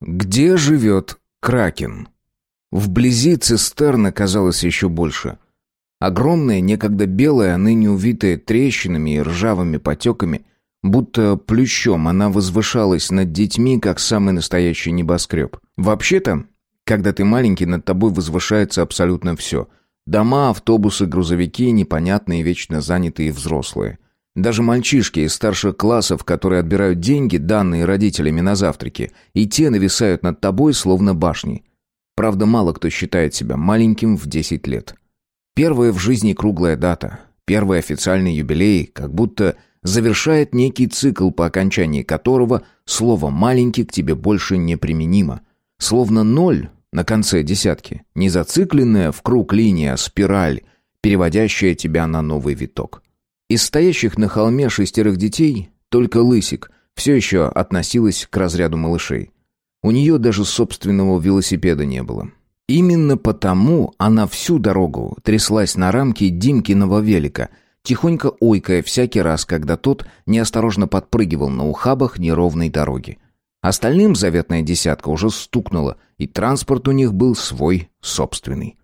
Где живет Кракен? Вблизи цистерна казалось еще больше. Огромная, некогда белая, а ныне увитая трещинами и ржавыми потеками, будто плющом она возвышалась над детьми, как самый настоящий небоскреб. Вообще-то, когда ты маленький, над тобой возвышается абсолютно все. Дома, автобусы, грузовики, непонятные, вечно занятые взрослые – даже мальчишки из старших классов, которые отбирают деньги, данные родителями на завтраки, и те нависают над тобой, словно башни. Правда, мало кто считает себя маленьким в 10 лет. Первая в жизни круглая дата, первый официальный юбилей, как будто завершает некий цикл, по окончании которого слово «маленький» к тебе больше не применимо. Словно ноль на конце десятки, не зацикленная в круг линия, спираль, переводящая тебя на новый виток. Из стоящих на холме шестерых детей только Лысик все еще относилась к разряду малышей. У нее даже собственного велосипеда не было. Именно потому она всю дорогу тряслась на рамке Димкиного велика, тихонько ойкая всякий раз, когда тот неосторожно подпрыгивал на ухабах неровной дороги. Остальным заветная десятка уже стукнула, и транспорт у них был свой, собственный.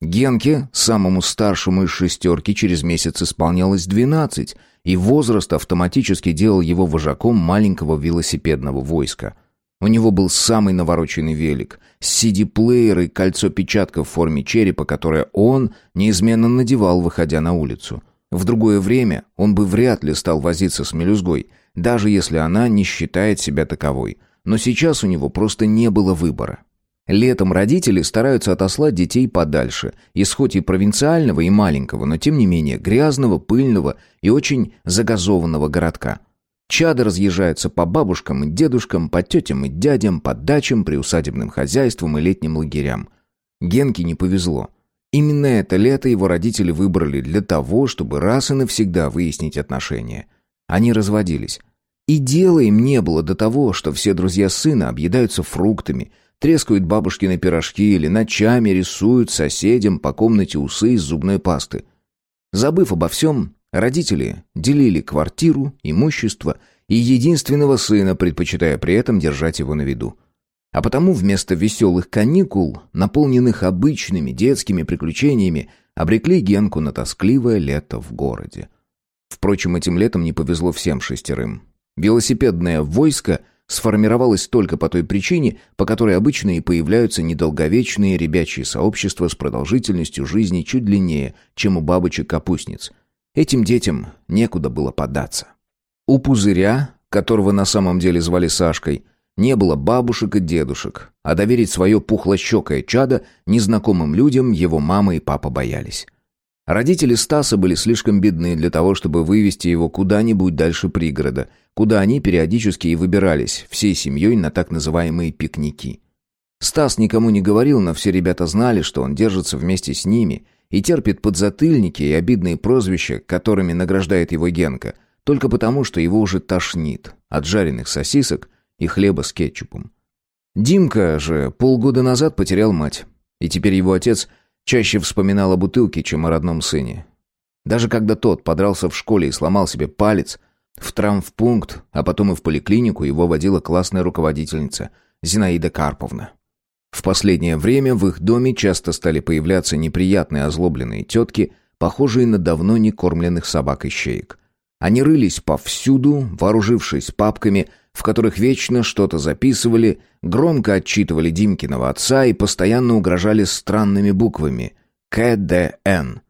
Генке, самому старшему из шестерки, через месяц исполнялось двенадцать, и возраст автоматически делал его вожаком маленького велосипедного войска. У него был самый навороченный велик, CD-плеер и кольцо-печатка в форме черепа, которое он неизменно надевал, выходя на улицу. В другое время он бы вряд ли стал возиться с мелюзгой, даже если она не считает себя таковой. Но сейчас у него просто не было выбора. Летом родители стараются отослать детей подальше, из хоть и провинциального и маленького, но тем не менее грязного, пыльного и очень загазованного городка. Чады разъезжаются по бабушкам и дедушкам, по тетям и дядям, по дачам, приусадебным хозяйствам и летним лагерям. Генке не повезло. Именно это лето его родители выбрали для того, чтобы раз и навсегда выяснить отношения. Они разводились. И дела им не было до того, что все друзья сына объедаются фруктами – трескают бабушкины пирожки или ночами рисуют соседям по комнате усы из зубной пасты. Забыв обо всем, родители делили квартиру, имущество и единственного сына, предпочитая при этом держать его на виду. А потому вместо веселых каникул, наполненных обычными детскими приключениями, обрекли Генку на тоскливое лето в городе. Впрочем, этим летом не повезло всем шестерым. Велосипедное войско – сформировалась только по той причине, по которой обычно и появляются недолговечные ребячьи сообщества с продолжительностью жизни чуть длиннее, чем у бабочек-капустниц. Этим детям некуда было податься. У пузыря, которого на самом деле звали Сашкой, не было бабушек и дедушек, а доверить свое пухлощекое чадо незнакомым людям его мама и папа боялись. Родители Стаса были слишком бедны для того, чтобы вывести его куда-нибудь дальше пригорода, куда они периодически и выбирались, всей семьей на так называемые пикники. Стас никому не говорил, но все ребята знали, что он держится вместе с ними и терпит подзатыльники и обидные прозвища, которыми награждает его Генка, только потому, что его уже тошнит от жареных сосисок и хлеба с кетчупом. Димка же полгода назад потерял мать, и теперь его отец Чаще вспоминал о бутылке, чем о родном сыне. Даже когда тот подрался в школе и сломал себе палец, в травмпункт, а потом и в поликлинику его водила классная руководительница Зинаида Карповна. В последнее время в их доме часто стали появляться неприятные озлобленные тетки, похожие на давно не кормленных собак и щеек. Они рылись повсюду, вооружившись папками, в которых вечно что-то записывали, громко отчитывали Димкиного отца и постоянно угрожали странными буквами «КДН».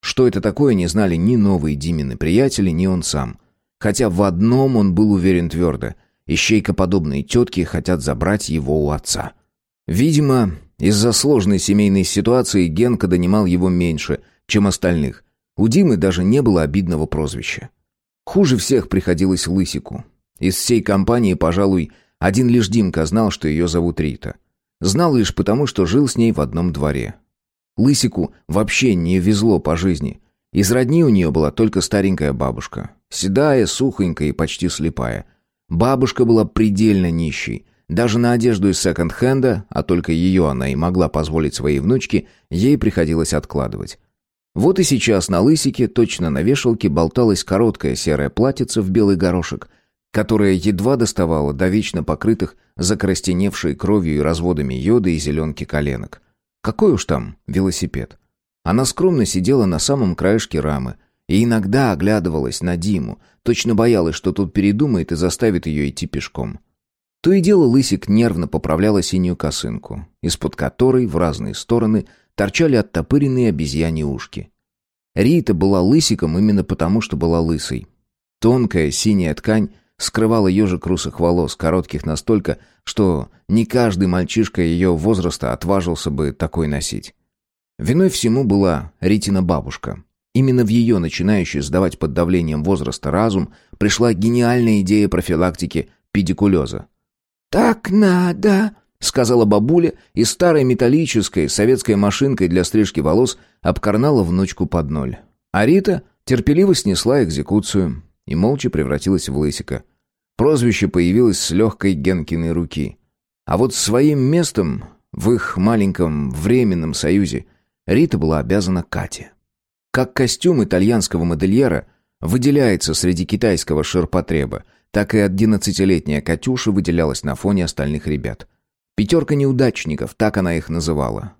Что это такое, не знали ни новые Димины приятели, ни он сам. Хотя в одном он был уверен твердо – ищейкоподобные тетки хотят забрать его у отца. Видимо, из-за сложной семейной ситуации Генка донимал его меньше, чем остальных. У Димы даже не было обидного прозвища. Хуже всех приходилось Лысику. Из всей компании, пожалуй, один лишь Димка знал, что ее зовут Рита. Знал лишь потому, что жил с ней в одном дворе. Лысику вообще не везло по жизни. Из родни у нее была только старенькая бабушка. Седая, сухонькая и почти слепая. Бабушка была предельно нищей. Даже на одежду из секонд-хенда, а только ее она и могла позволить своей внучке, ей приходилось откладывать. Вот и сейчас на лысике, точно на вешалке, болталась короткая серая платьице в белый горошек, которая едва доставала до вечно покрытых закоростеневшей кровью и разводами йода и зеленки коленок. Какой уж там велосипед. Она скромно сидела на самом краешке рамы и иногда оглядывалась на Диму, точно боялась, что тот передумает и заставит ее идти пешком. То и дело Лысик нервно поправляла синюю косынку, из-под которой в разные стороны торчали оттопыренные обезьяньи ушки. Рита была лысиком именно потому, что была лысой. Тонкая синяя ткань скрывала ежик русых волос, коротких настолько, что не каждый мальчишка ее возраста отважился бы такой носить. Виной всему была Ритина бабушка. Именно в ее начинающий сдавать под давлением возраста разум пришла гениальная идея профилактики педикулеза. «Так надо», — сказала бабуля, и старой металлической советской машинкой для стрижки волос обкорнала внучку под ноль. А Рита терпеливо снесла экзекуцию и молча превратилась в лысика. Прозвище появилось с легкой Генкиной руки. А вот своим местом в их маленьком временном союзе Рита была обязана Кате. Как костюм итальянского модельера выделяется среди китайского ширпотреба, так и одиннадцатилетняя Катюша выделялась на фоне остальных ребят. Пятерка неудачников, так она их называла.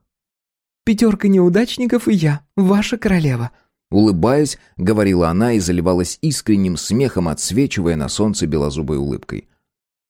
«Пятерка неудачников и я, ваша королева», Улыбаясь, говорила она и заливалась искренним смехом, отсвечивая на солнце белозубой улыбкой.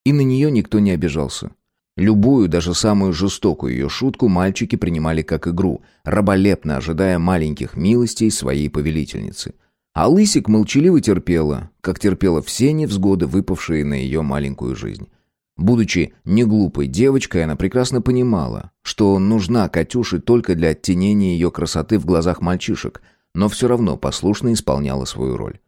И на нее никто не обижался. Любую, даже самую жестокую ее шутку мальчики принимали как игру, раболепно ожидая маленьких милостей своей повелительницы. А Лысик молчаливо терпела, как терпела все невзгоды, выпавшие на ее маленькую жизнь. Будучи неглупой девочкой, она прекрасно понимала, что нужна Катюше только для оттенения ее красоты в глазах мальчишек, но все равно послушно исполняла свою роль.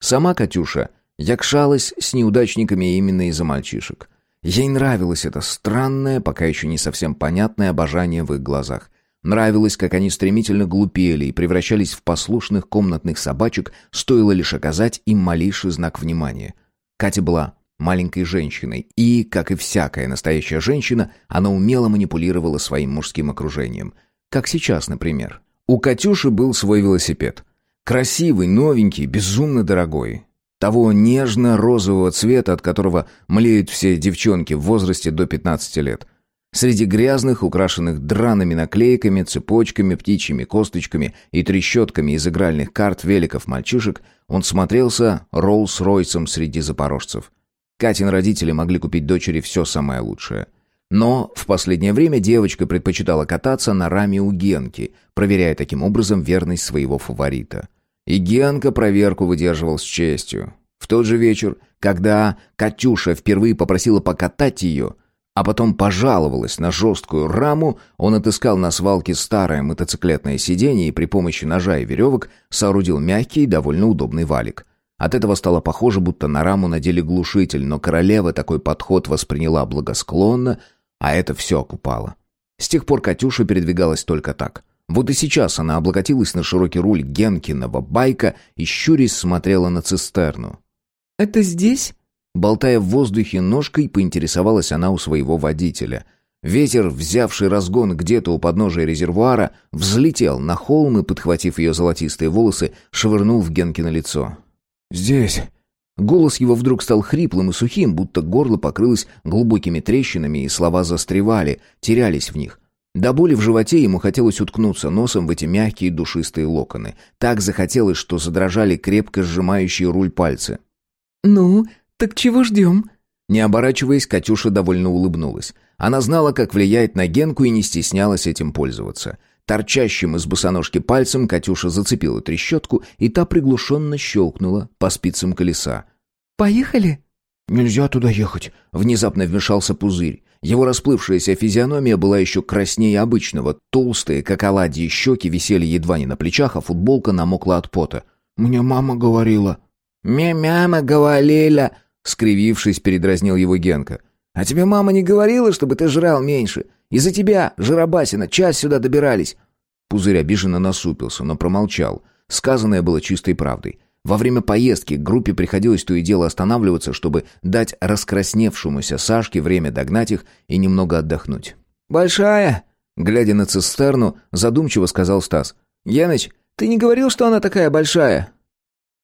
Сама Катюша якшалась с неудачниками именно из-за мальчишек. Ей нравилось это странное, пока еще не совсем понятное обожание в их глазах. Нравилось, как они стремительно глупели и превращались в послушных комнатных собачек, стоило лишь оказать им малейший знак внимания. Катя была маленькой женщиной, и, как и всякая настоящая женщина, она умело манипулировала своим мужским окружением. Как сейчас, например. У Катюши был свой велосипед. Красивый, новенький, безумно дорогой. Того нежно-розового цвета, от которого млеют все девчонки в возрасте до 15 лет. Среди грязных, украшенных драными наклейками, цепочками, птичьими косточками и трещотками из игральных карт великов мальчишек он смотрелся Роллс-Ройсом среди запорожцев. Катин родители могли купить дочери все самое лучшее. Но в последнее время девочка предпочитала кататься на раме у Генки, проверяя таким образом верность своего фаворита. И Генка проверку выдерживал с честью. В тот же вечер, когда Катюша впервые попросила покатать ее, а потом пожаловалась на жесткую раму, он отыскал на свалке старое мотоциклетное сиденье и при помощи ножа и веревок соорудил мягкий и довольно удобный валик. От этого стало похоже, будто на раму надели глушитель, но королева такой подход восприняла благосклонно, а это все окупало. С тех пор Катюша передвигалась только так. Вот и сейчас она облокотилась на широкий руль Генкиного байка и щурясь смотрела на цистерну. «Это здесь?» Болтая в воздухе ножкой, поинтересовалась она у своего водителя. Ветер, взявший разгон где-то у подножия резервуара, взлетел на холм и, подхватив ее золотистые волосы, швырнул в Генкино лицо. «Здесь». Голос его вдруг стал хриплым и сухим, будто горло покрылось глубокими трещинами, и слова застревали, терялись в них. До боли в животе ему хотелось уткнуться носом в эти мягкие душистые локоны. Так захотелось, что задрожали крепко сжимающие руль пальцы. «Ну, так чего ждем?» Не оборачиваясь, Катюша довольно улыбнулась. Она знала, как влияет на Генку и не стеснялась этим пользоваться. Торчащим из босоножки пальцем Катюша зацепила трещотку, и та приглушенно щелкнула по спицам колеса. «Поехали?» «Нельзя туда ехать», — внезапно вмешался пузырь. Его расплывшаяся физиономия была еще краснее обычного. Толстые, как оладьи, щеки висели едва не на плечах, а футболка намокла от пота. «Мне мама говорила». «Мне мама говорила», — скривившись, передразнил его Генка. «А тебе мама не говорила, чтобы ты жрал меньше? Из-за тебя, жиробасина, час сюда добирались». Пузырь обиженно насупился, но промолчал. Сказанное было чистой правдой. Во время поездки группе приходилось то и дело останавливаться, чтобы дать раскрасневшемуся Сашке время догнать их и немного отдохнуть. «Большая?» Глядя на цистерну, задумчиво сказал Стас. «Яныч, ты не говорил, что она такая большая?»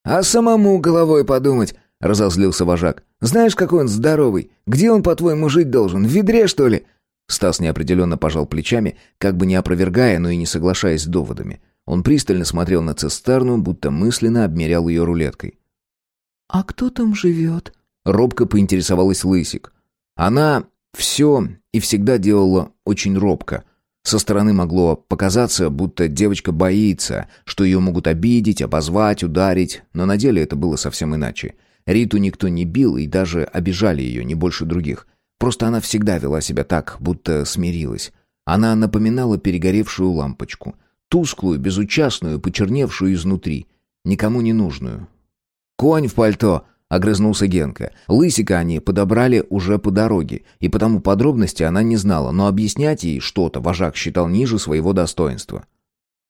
«А самому головой подумать. — разозлился вожак. «Знаешь, какой он здоровый? Где он, по-твоему, жить должен? В ведре, что ли?» Стас неопределенно пожал плечами, как бы не опровергая, но и не соглашаясь с доводами. Он пристально смотрел на цистерну, будто мысленно обмерял ее рулеткой. «А кто там живет?» — робко поинтересовалась Лысик. Она все и всегда делала очень робко. Со стороны могло показаться, будто девочка боится, что ее могут обидеть, обозвать, ударить, но на деле это было совсем иначе. Риту никто не бил и даже обижали ее не больше других. Просто она всегда вела себя так, будто смирилась. Она напоминала перегоревшую лампочку. Тусклую, безучастную, почерневшую изнутри. Никому не нужную. «Конь в пальто!» — огрызнулся Генка. Лысика они подобрали уже по дороге, и потому подробности она не знала, но объяснять ей что-то вожак считал ниже своего достоинства.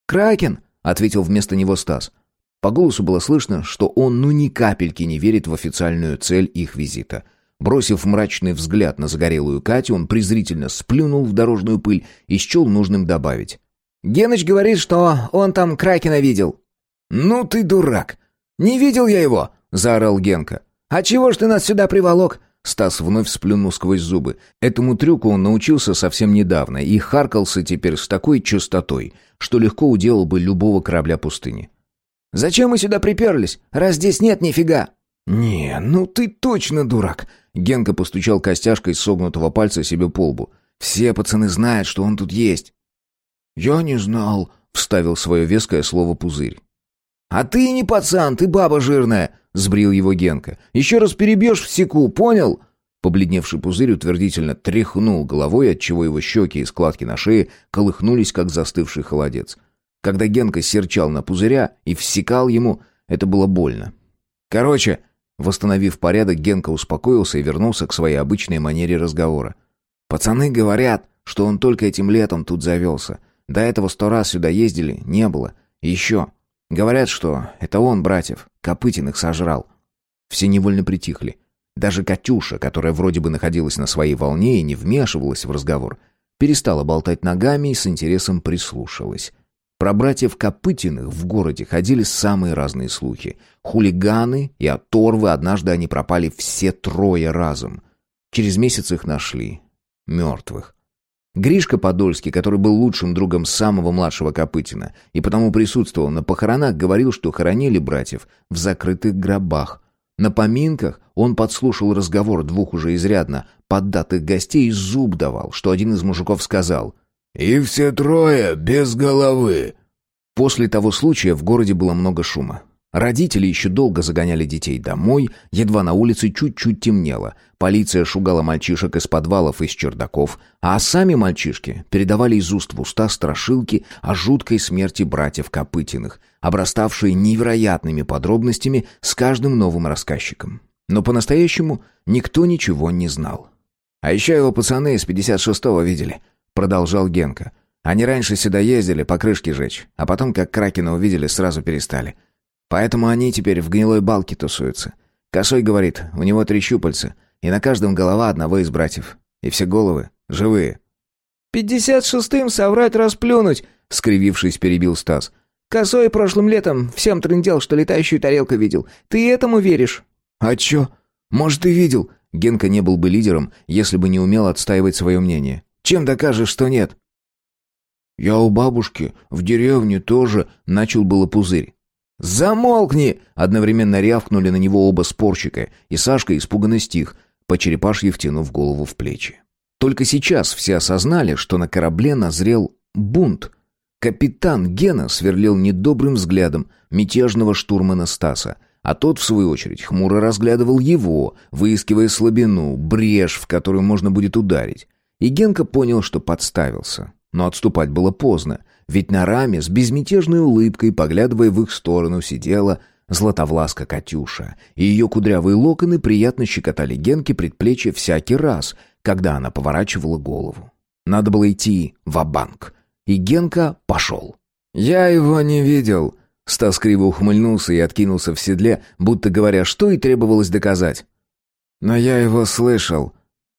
«Кракен!» — ответил вместо него Стас. По голосу было слышно, что он ну ни капельки не верит в официальную цель их визита — Бросив мрачный взгляд на загорелую Катю, он презрительно сплюнул в дорожную пыль и счел нужным добавить. «Геныч говорит, что он там Кракена видел». «Ну ты дурак! Не видел я его!» — заорал Генка. «А чего ж ты нас сюда приволок?» Стас вновь сплюнул сквозь зубы. Этому трюку он научился совсем недавно и харкался теперь с такой частотой, что легко уделал бы любого корабля пустыни. «Зачем мы сюда приперлись, раз здесь нет нифига?» «Не, ну ты точно дурак!» Генка постучал костяшкой согнутого пальца себе по лбу. «Все пацаны знают, что он тут есть». «Я не знал», — вставил свое веское слово пузырь. «А ты не пацан, ты баба жирная», — сбрил его Генка. «Еще раз перебьешь в секу, понял?» Побледневший пузырь утвердительно тряхнул головой, отчего его щеки и складки на шее колыхнулись, как застывший холодец. Когда Генка серчал на пузыря и всекал ему, это было больно. «Короче, Восстановив порядок, Генка успокоился и вернулся к своей обычной манере разговора. «Пацаны говорят, что он только этим летом тут завелся. До этого сто раз сюда ездили, не было. Еще. Говорят, что это он, братьев, Копытиных сожрал». Все невольно притихли. Даже Катюша, которая вроде бы находилась на своей волне и не вмешивалась в разговор, перестала болтать ногами и с интересом прислушалась. Про братьев Копытиных в городе ходили самые разные слухи. Хулиганы и оторвы, однажды они пропали все трое разом. Через месяц их нашли. Мертвых. Гришка Подольский, который был лучшим другом самого младшего Копытина и потому присутствовал на похоронах, говорил, что хоронили братьев в закрытых гробах. На поминках он подслушал разговор двух уже изрядно поддатых гостей и зуб давал, что один из мужиков сказал — «И все трое без головы». После того случая в городе было много шума. Родители еще долго загоняли детей домой, едва на улице чуть-чуть темнело. Полиция шугала мальчишек из подвалов и из чердаков, а сами мальчишки передавали из уст в уста страшилки о жуткой смерти братьев Копытиных, обраставшие невероятными подробностями с каждым новым рассказчиком. Но по-настоящему никто ничего не знал. А еще его пацаны из 56-го видели — продолжал Генка. Они раньше сюда ездили по крышке жечь, а потом, как Кракена увидели, сразу перестали. Поэтому они теперь в гнилой балке тусуются. Косой говорит, у него три щупальца, и на каждом голова одного из братьев. И все головы живые. «Пятьдесят шестым соврать расплюнуть!» — скривившись, перебил Стас. «Косой прошлым летом всем трындел, что летающую тарелку видел. Ты этому веришь?» «А чё? Может, и видел?» Генка не был бы лидером, если бы не умел отстаивать свое мнение. Чем докажешь, что нет?» «Я у бабушки, в деревне тоже», — начал было пузырь. «Замолкни!» — одновременно рявкнули на него оба спорщика, и Сашка испуганно стих, по черепашье втянув голову в плечи. Только сейчас все осознали, что на корабле назрел бунт. Капитан Гена сверлил недобрым взглядом мятежного штурмана Стаса, а тот, в свою очередь, хмуро разглядывал его, выискивая слабину, брешь, в которую можно будет ударить. И Генка понял, что подставился. Но отступать было поздно, ведь на раме с безмятежной улыбкой, поглядывая в их сторону, сидела Златовласка Катюша, и ее кудрявые локоны приятно щекотали Генке предплечье всякий раз, когда она поворачивала голову. Надо было идти в банк и Генка пошел. «Я его не видел», Стас криво ухмыльнулся и откинулся в седле, будто говоря, что и требовалось доказать. «Но я его слышал.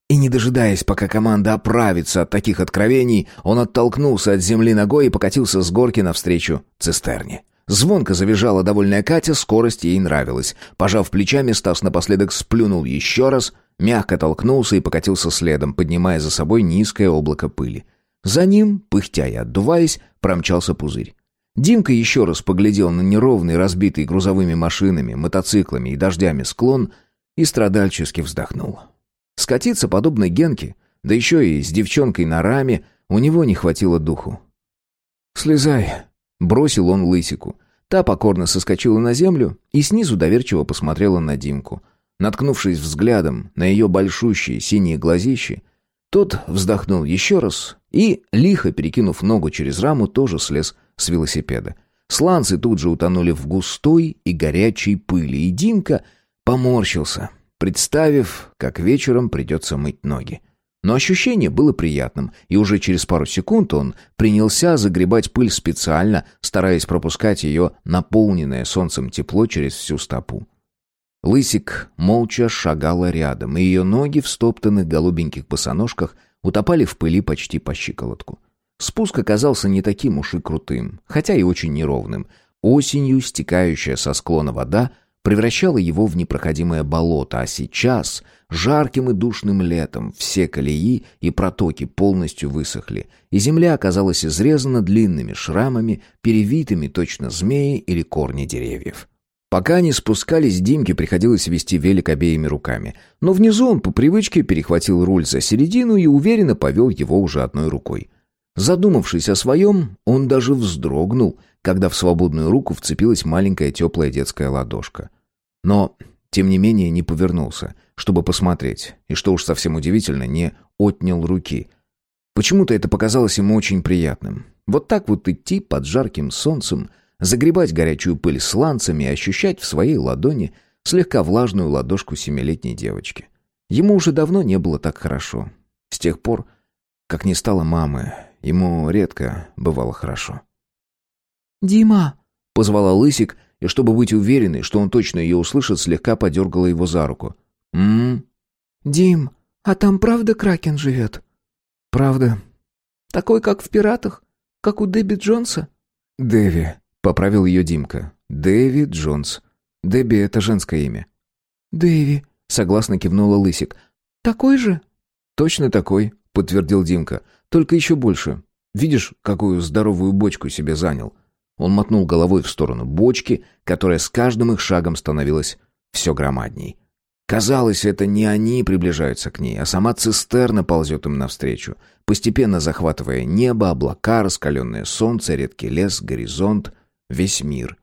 И не дожидаясь, пока команда оправится от таких откровений, он оттолкнулся от земли ногой и покатился с горки навстречу цистерне. Звонко завизжала довольная Катя, скорость ей нравилась. Пожав плечами, Стас напоследок сплюнул еще раз, мягко толкнулся и покатился следом, поднимая за собой низкое облако пыли. За ним, пыхтя и отдуваясь, промчался пузырь. Димка еще раз поглядел на неровный, разбитый грузовыми машинами, мотоциклами и дождями склон и страдальчески вздохнул. Скатиться подобно Генке, да еще и с девчонкой на раме, у него не хватило духу. «Слезай», — бросил он лысику. Та покорно соскочила на землю и снизу доверчиво посмотрела на Димку. Наткнувшись взглядом на ее большущие синие глазищи, тот вздохнул еще раз и, лихо перекинув ногу через раму, тоже слез с велосипеда. Сланцы тут же утонули в густой и горячей пыли, и Димка поморщился, представив, как вечером придется мыть ноги. Но ощущение было приятным, и уже через пару секунд он принялся загребать пыль специально, стараясь пропускать ее наполненное солнцем тепло через всю стопу. Лысик молча шагала рядом, и ее ноги в стоптанных голубеньких босоножках утопали в пыли почти по щиколотку. Спуск оказался не таким уж и крутым, хотя и очень неровным. Осенью стекающая со склона вода превращала его в непроходимое болото, а сейчас, жарким и душным летом, все колеи и протоки полностью высохли, и земля оказалась изрезана длинными шрамами, перевитыми точно змеи или корни деревьев. Пока они спускались, Димке приходилось вести велик обеими руками. Но внизу он по привычке перехватил руль за середину и уверенно повел его уже одной рукой. Задумавшись о своем, он даже вздрогнул, когда в свободную руку вцепилась маленькая теплая детская ладошка. Но, тем не менее, не повернулся, чтобы посмотреть, и, что уж совсем удивительно, не отнял руки. Почему-то это показалось ему очень приятным. Вот так вот идти под жарким солнцем, загребать горячую пыль сланцами и ощущать в своей ладони слегка влажную ладошку семилетней девочки. Ему уже давно не было так хорошо. С тех пор, как не стало мамы, Ему редко бывало хорошо. «Дима!» — позвала Лысик, и чтобы быть уверенной, что он точно ее услышит, слегка подергала его за руку. «М-м-м?» «Дим, а там правда Кракен живет?» «Правда». «Такой, как в «Пиратах»? Как у Дебби Джонса?» «Дэви», — поправил ее Димка. «Дэви Джонс. Дебби — это женское имя». «Дэви», — согласно кивнула Лысик. «Такой же?» «Точно такой», — подтвердил Димка. Только еще больше. Видишь, какую здоровую бочку себе занял?» Он мотнул головой в сторону бочки, которая с каждым их шагом становилась все громадней. Казалось, это не они приближаются к ней, а сама цистерна ползет им навстречу, постепенно захватывая небо, облака, раскаленное солнце, редкий лес, горизонт, весь мир.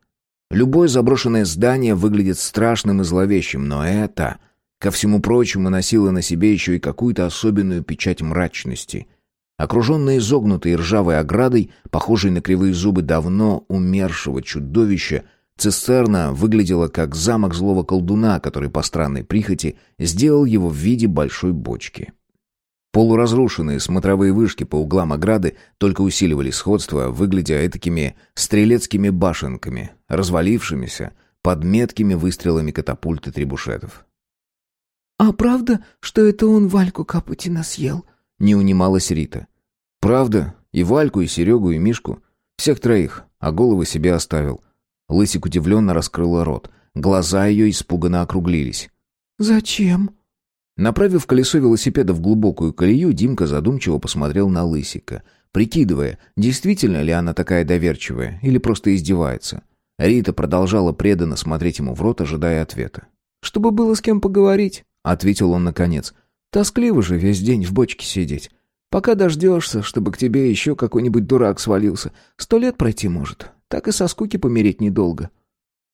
Любое заброшенное здание выглядит страшным и зловещим, но это, ко всему прочему, носило на себе еще и какую-то особенную печать мрачности. Окруженная изогнутой ржавой оградой, похожей на кривые зубы давно умершего чудовища, цистерна выглядела как замок злого колдуна, который по странной прихоти сделал его в виде большой бочки. Полуразрушенные смотровые вышки по углам ограды только усиливали сходство, выглядя этакими стрелецкими башенками, развалившимися под меткими выстрелами катапульт и требушетов. «А правда, что это он Вальку Капутина съел?» Не унималась Рита. «Правда, и Вальку, и Серегу, и Мишку. Всех троих, а головы себе оставил». Лысик удивленно раскрыла рот. Глаза ее испуганно округлились. «Зачем?» Направив колесо велосипеда в глубокую колею, Димка задумчиво посмотрел на Лысика, прикидывая, действительно ли она такая доверчивая или просто издевается. Рита продолжала преданно смотреть ему в рот, ожидая ответа. «Чтобы было с кем поговорить», — ответил он наконец. Тоскливо же весь день в бочке сидеть. Пока дождешься, чтобы к тебе еще какой-нибудь дурак свалился. Сто лет пройти может. Так и со скуки помереть недолго».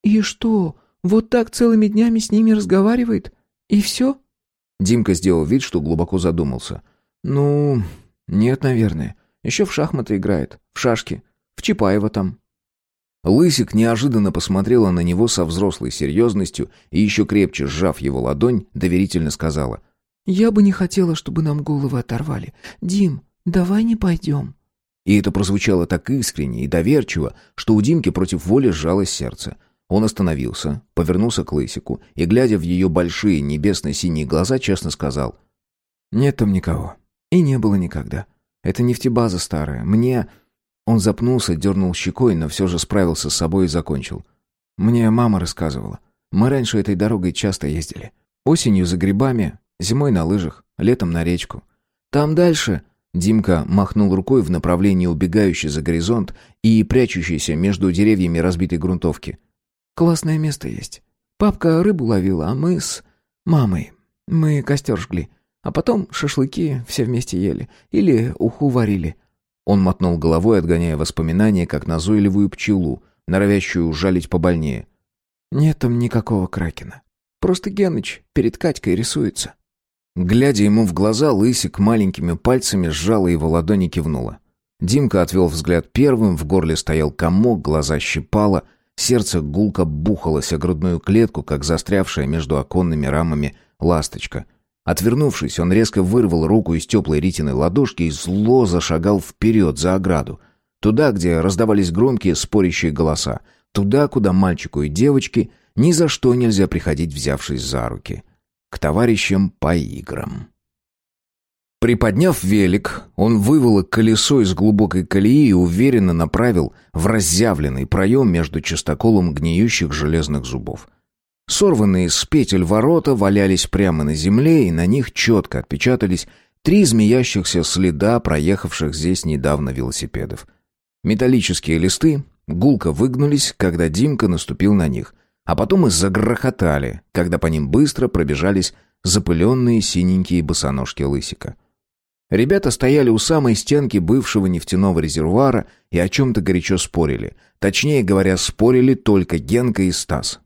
«И что, вот так целыми днями с ними разговаривает? И все?» Димка сделал вид, что глубоко задумался. «Ну, нет, наверное. Еще в шахматы играет. В шашки. В Чапаева там». Лысик неожиданно посмотрела на него со взрослой серьезностью и еще крепче сжав его ладонь, доверительно сказала — «Я бы не хотела, чтобы нам головы оторвали. Дим, давай не пойдем». И это прозвучало так искренне и доверчиво, что у Димки против воли сжалось сердце. Он остановился, повернулся к Лысику и, глядя в ее большие небесно-синие глаза, честно сказал. «Нет там никого. И не было никогда. Это нефтебаза старая. Мне... Он запнулся, дернул щекой, но все же справился с собой и закончил. «Мне мама рассказывала. Мы раньше этой дорогой часто ездили. Осенью за грибами, зимой на лыжах, летом на речку. Там дальше...» Димка махнул рукой в направлении убегающей за горизонт и прячущейся между деревьями разбитой грунтовки. «Классное место есть. Папка рыбу ловила, а мы с мамой. Мы костер жгли. А потом шашлыки все вместе ели. Или уху варили. Он мотнул головой, отгоняя воспоминания, как назойливую пчелу, норовящую ужалить побольнее. «Нет там никакого кракена. Просто Геныч перед Катькой рисуется». Глядя ему в глаза, Лысик маленькими пальцами сжала его ладони и кивнула. Димка отвел взгляд первым, в горле стоял комок, глаза щипало, сердце гулко бухалось о грудную клетку, как застрявшая между оконными рамами ласточка — Отвернувшись, он резко вырвал руку из теплой Ритиной ладошки и зло зашагал вперед за ограду. Туда, где раздавались громкие спорящие голоса. Туда, куда мальчику и девочке ни за что нельзя приходить, взявшись за руки. К товарищам по играм. Приподняв велик, он вывел колесо из глубокой колеи и уверенно направил в разъявленный проем между частоколом гниющих железных зубов. Сорванные с петель ворота валялись прямо на земле, и на них четко отпечатались три змеящихся следа проехавших здесь недавно велосипедов. Металлические листы гулко выгнулись, когда Димка наступил на них, а потом и загрохотали, когда по ним быстро пробежались запыленные синенькие босоножки лысика. Ребята стояли у самой стенки бывшего нефтяного резервуара и о чем-то горячо спорили. Точнее говоря, спорили только Генка и Стас.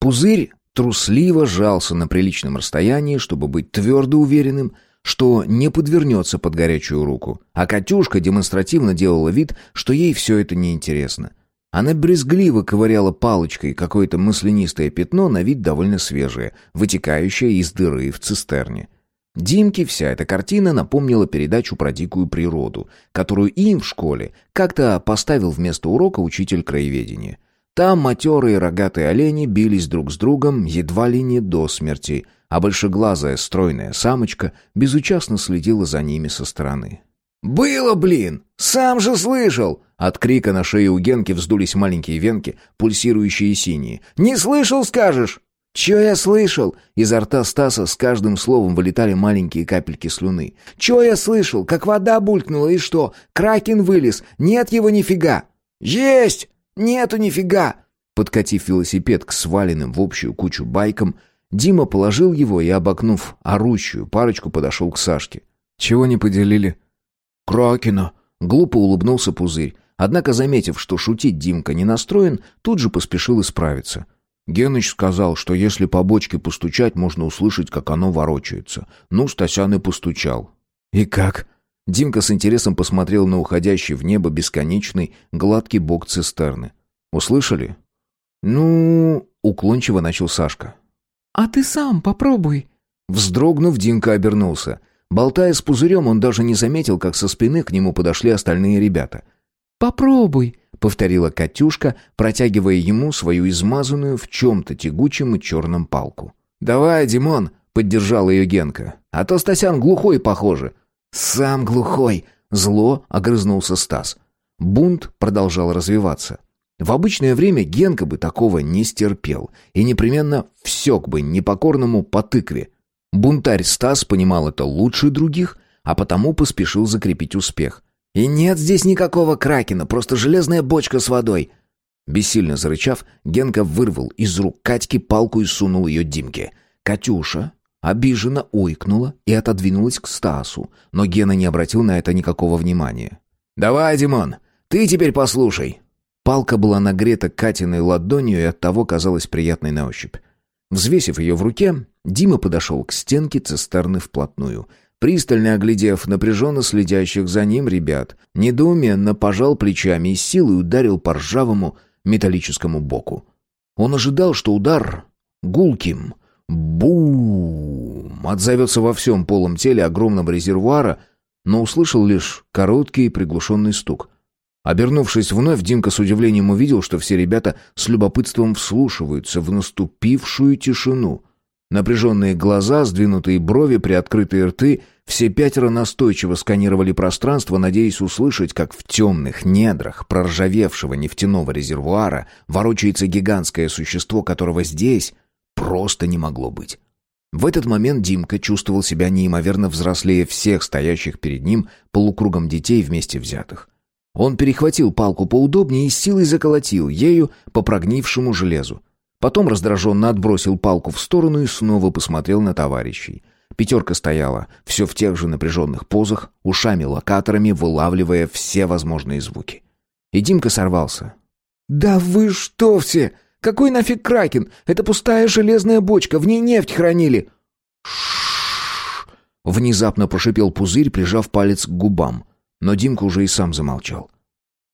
Пузырь трусливо жался на приличном расстоянии, чтобы быть твердо уверенным, что не подвернется под горячую руку, а Катюшка демонстративно делала вид, что ей все это неинтересно. Она брезгливо ковыряла палочкой какое-то маслянистое пятно, на вид довольно свежее, вытекающее из дыры в цистерне. Димке вся эта картина напомнила передачу про дикую природу, которую им в школе как-то поставил вместо урока учитель краеведения – там матерые рогатые олени бились друг с другом едва ли не до смерти, а большеглазая стройная самочка безучастно следила за ними со стороны. «Было, блин! Сам же слышал!» От крика на шее у Генки вздулись маленькие венки, пульсирующие синие. «Не слышал, скажешь?» «Чё я слышал?» Изо рта Стаса с каждым словом вылетали маленькие капельки слюны. «Чё я слышал? Как вода булькнула, и что? Кракен вылез. Нет его нифига!» «Есть!» «Нету нифига!» Подкатив велосипед к сваленным в общую кучу байкам, Дима положил его и, обокнув орущую парочку, подошел к Сашке. «Чего не поделили?» «Кракена!» — глупо улыбнулся Пузырь. Однако, заметив, что шутить Димка не настроен, тут же поспешил исправиться. Геныч сказал, что если по бочке постучать, можно услышать, как оно ворочается. Ну, Стасян и постучал. «И как?» Димка с интересом посмотрел на уходящий в небо бесконечный гладкий бок цистерны. «Услышали?» «Ну...» — уклончиво начал Сашка. «А ты сам попробуй». Вздрогнув, Димка обернулся. Болтая с пузырем, он даже не заметил, как со спины к нему подошли остальные ребята. «Попробуй», — повторила Катюшка, протягивая ему свою измазанную в чем-то тягучем и черном палку. «Давай, Димон», — поддержал ее Генка. «А то Стасян глухой, похоже. «Сам глухой!» — зло огрызнулся Стас. Бунт продолжал развиваться. В обычное время Генка бы такого не стерпел и непременно всек бы непокорному по тыкве. Бунтарь Стас понимал это лучше других, а потому поспешил закрепить успех. «И нет здесь никакого кракена, просто железная бочка с водой!» Бессильно зарычав, Генка вырвал из рук Катьки палку и сунул ее Димке. Катюша, Обиженно ойкнула и отодвинулась к Стасу, но Гена не обратил на это никакого внимания. «Давай, Димон, ты теперь послушай!» Палка была нагрета Катиной ладонью и оттого казалась приятной на ощупь. Взвесив ее в руке, Дима подошел к стенке цистерны вплотную. Пристально оглядев напряженно следящих за ним ребят, недоуменно пожал плечами и силой ударил по ржавому металлическому боку. Он ожидал, что удар гулким, Бум! Отзовется во всем полом теле огромного резервуара, но услышал лишь короткий и приглушенный стук. Обернувшись вновь, Димка с удивлением увидел, что все ребята с любопытством вслушиваются в наступившую тишину. Напряженные глаза, сдвинутые брови, приоткрытые рты — Все пятеро настойчиво сканировали пространство, надеясь услышать, как в темных недрах проржавевшего нефтяного резервуара ворочается гигантское существо, которого здесь просто не могло быть. В этот момент Димка чувствовал себя неимоверно взрослее всех стоящих перед ним полукругом детей вместе взятых. Он перехватил палку поудобнее и силой заколотил ею по прогнившему железу. Потом раздраженно отбросил палку в сторону и снова посмотрел на товарищей. Пятерка стояла, все в тех же напряженных позах, ушами-локаторами вылавливая все возможные звуки. И Димка сорвался. «Да вы что все? Какой нафиг кракен? Это пустая железная бочка, в ней нефть хранили!» Ш Внезапно прошипел пузырь, прижав палец к губам. Но Димка уже и сам замолчал.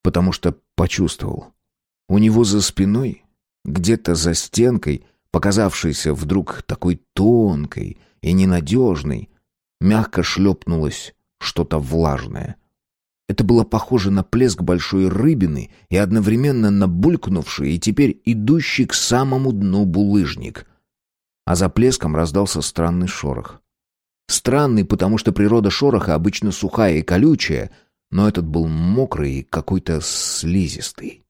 Потому что почувствовал. У него за спиной, где-то за стенкой, показавшейся вдруг такой тонкой и ненадежной, мягко шлепнулось что-то влажное. Это было похоже на плеск большой рыбины и одновременно на булькнувший и теперь идущий к самому дну булыжник. А за плеском раздался странный шорох. Странный, потому что природа шороха обычно сухая и колючая, но этот был мокрый и какой-то слизистый.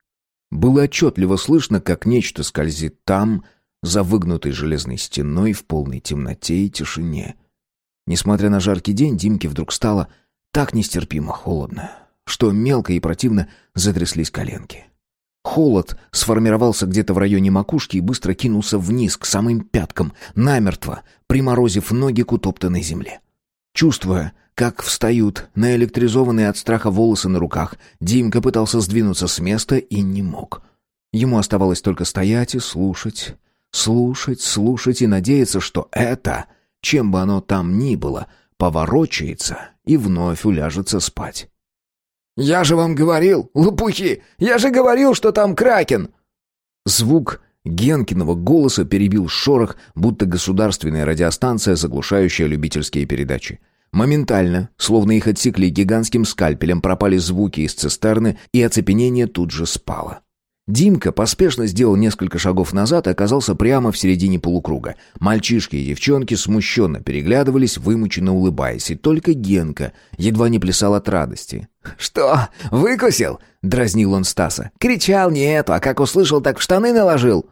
Было отчетливо слышно, как нечто скользит там, за выгнутой железной стеной в полной темноте и тишине. Несмотря на жаркий день, Димке вдруг стало так нестерпимо холодно, что мелко и противно затряслись коленки. Холод сформировался где-то в районе макушки и быстро кинулся вниз, к самым пяткам, намертво, приморозив ноги к утоптанной земле. Чувствуя, как встают наэлектризованные от страха волосы на руках, Димка пытался сдвинуться с места и не мог. Ему оставалось только стоять и слушать, слушать, слушать и надеяться, что это, чем бы оно там ни было, поворочается и вновь уляжется спать. «Я же вам говорил, лопухи! Я же говорил, что там кракен!» Звук Генкиного голоса перебил шорох, будто государственная радиостанция, заглушающая любительские передачи. Моментально, словно их отсекли гигантским скальпелем, пропали звуки из цистерны, и оцепенение тут же спало. Димка поспешно сделал несколько шагов назад и оказался прямо в середине полукруга. Мальчишки и девчонки смущенно переглядывались, вымученно улыбаясь, и только Генка едва не плясал от радости. «Что, выкусил?» — дразнил он Стаса. «Кричал не а как услышал, так в штаны наложил».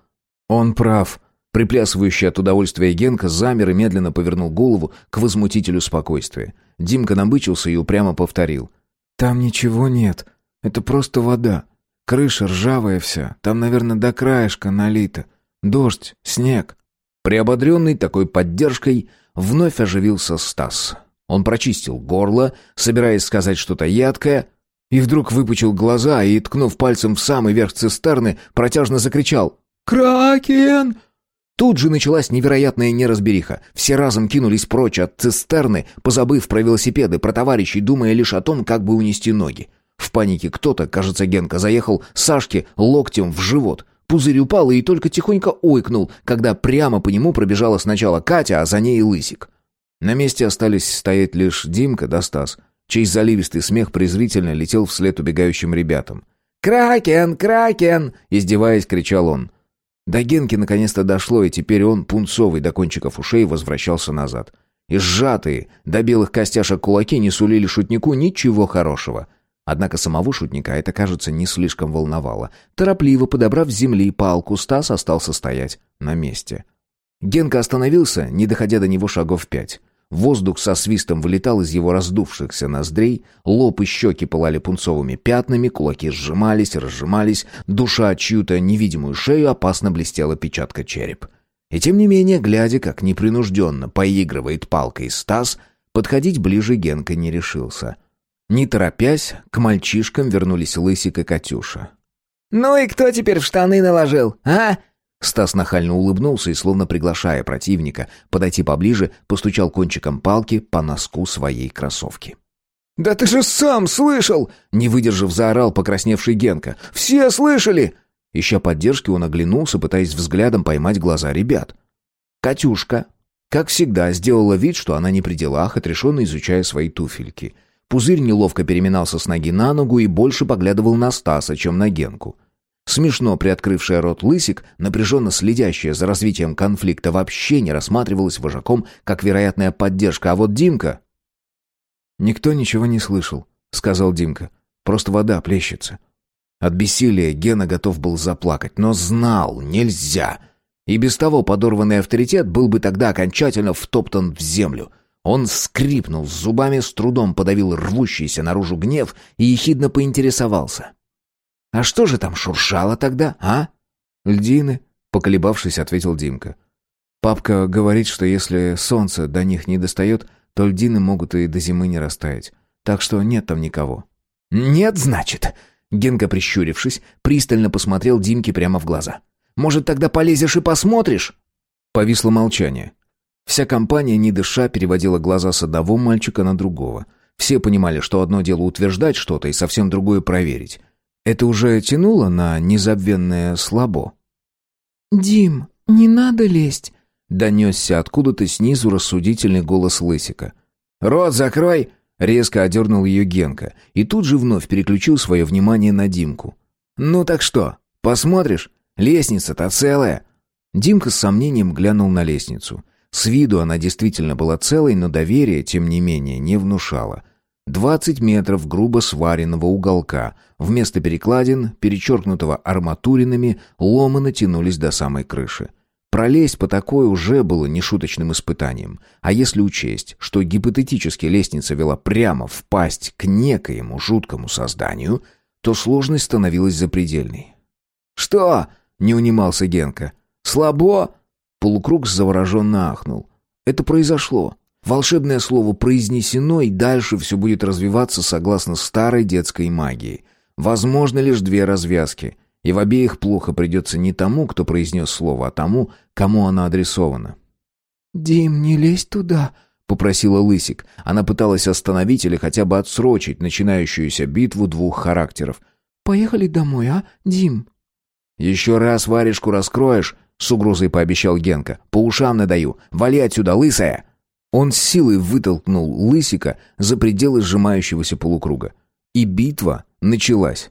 «Он прав». Приплясывающий от удовольствия Генка замер и медленно повернул голову к возмутителю спокойствия. Димка набычился и упрямо повторил. «Там ничего нет. Это просто вода. Крыша ржавая вся, там, наверное, до краешка налито. Дождь, снег». Приободренный такой поддержкой, вновь оживился Стас. Он прочистил горло, собираясь сказать что-то едкое, и вдруг выпучил глаза и, ткнув пальцем в самый верх цистерны, протяжно закричал «Кракен!». Тут же началась невероятная неразбериха. Все разом кинулись прочь от цистерны, позабыв про велосипеды, про товарищей, думая лишь о том, как бы унести ноги. В панике кто-то, кажется, Генка, заехал Сашке локтем в живот. Пузырь упал и только тихонько ойкнул, когда прямо по нему пробежала сначала Катя, а за ней и Лысик. На месте остались стоять лишь Димка да Стас, чей заливистый смех презрительно летел вслед убегающим ребятам. «Кракен! Кракен!» — издеваясь, кричал он. До Генки наконец-то дошло, и теперь он, пунцовый до кончиков ушей, возвращался назад. И сжатые до белых костяшек кулаки не сулили шутнику ничего хорошего. Однако самого шутника это, кажется, не слишком волновало. Торопливо подобрав с земли палку, Стас остался стоять на месте. Генка остановился, не доходя до него шагов пять. Воздух со свистом вылетал из его раздувшихся ноздрей, лоб и щеки пылали пунцовыми пятнами, кулаки сжимались разжимались, душа чью-то невидимую шею опасно блестела печатка череп. И тем не менее, глядя, как непринужденно поигрывает палкой Стас, подходить ближе Генка не решился — не торопясь, к мальчишкам вернулись Лысик и Катюша. «Ну и кто теперь в штаны наложил, а?» Стас нахально улыбнулся и, словно приглашая противника подойти поближе, постучал кончиком палки по носку своей кроссовки. «Да ты же сам слышал!» — не выдержав, заорал покрасневший Генка. «Все слышали!» Ища поддержки, он оглянулся, пытаясь взглядом поймать глаза ребят. Катюшка, как всегда, сделала вид, что она не при делах, отрешенно изучая свои туфельки. Пузырь неловко переминался с ноги на ногу и больше поглядывал на Стаса, чем на Генку. Смешно приоткрывшая рот Лысик, напряженно следящая за развитием конфликта, вообще не рассматривалась вожаком как вероятная поддержка, а вот Димка... «Никто ничего не слышал», — сказал Димка. «Просто вода плещется». От бессилия Гена готов был заплакать, но знал, нельзя. И без того подорванный авторитет был бы тогда окончательно втоптан в землю. Он скрипнул зубами, с трудом подавил рвущийся наружу гнев и ехидно поинтересовался. «А что же там шуршало тогда, а?» «Льдины», — поколебавшись, ответил Димка. «Папка говорит, что если солнце до них не достает, то льдины могут и до зимы не растаять. Так что нет там никого». «Нет, значит?» Генка, прищурившись, пристально посмотрел Димке прямо в глаза. «Может, тогда полезешь и посмотришь?» Повисло молчание. Вся компания, не дыша, переводила глаза с одного мальчика на другого. Все понимали, что одно дело утверждать что-то и совсем другое проверить. Это уже тянуло на незабвенное слабо. «Дим, не надо лезть!» — донесся откуда-то снизу рассудительный голос Лысика. «Рот закрой!» — резко одернул ее Генка и тут же вновь переключил свое внимание на Димку. «Ну так что, посмотришь? Лестница-то целая!» Димка с сомнением глянул на лестницу. С виду она действительно была целой, но доверие, тем не менее, не внушала — 20 метров грубо сваренного уголка. Вместо перекладин, перечеркнутого арматуринами, ломы натянулись до самой крыши. Пролезть по такой уже было нешуточным испытанием. А если учесть, что гипотетически лестница вела прямо в пасть к некоему жуткому созданию, то сложность становилась запредельной. «Что?» — не унимался Генка. «Слабо?» Полукруг завороженно ахнул. «Это произошло. Волшебное слово произнесено, и дальше все будет развиваться согласно старой детской магии. Возможно лишь две развязки, и в обеих плохо придется не тому, кто произнес слово, а тому, кому оно адресовано. «Дим, не лезь туда», — попросила Лысик. Она пыталась остановить или хотя бы отсрочить начинающуюся битву двух характеров. «Поехали домой, а, Дим?» «Еще раз варежку раскроешь, с угрозой пообещал Генка. «По ушам надаю! Вали отсюда, лысая!» Он с силой вытолкнул лысика за пределы сжимающегося полукруга. И битва началась.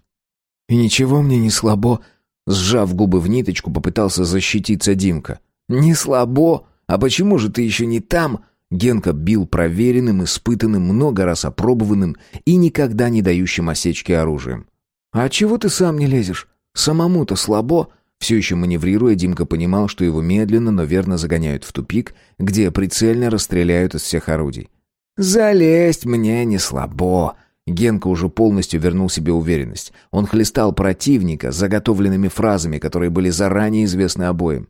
«И ничего мне не слабо», — сжав губы в ниточку, попытался защититься Димка. «Не слабо? А почему же ты еще не там?» Генка бил проверенным, испытанным, много раз опробованным и никогда не дающим осечки оружием. «А чего ты сам не лезешь? Самому-то слабо?» Все еще маневрируя, Димка понимал, что его медленно, но верно загоняют в тупик, где прицельно расстреляют из всех орудий. «Залезть мне не слабо!» Генка уже полностью вернул себе уверенность. Он хлестал противника заготовленными фразами, которые были заранее известны обоим.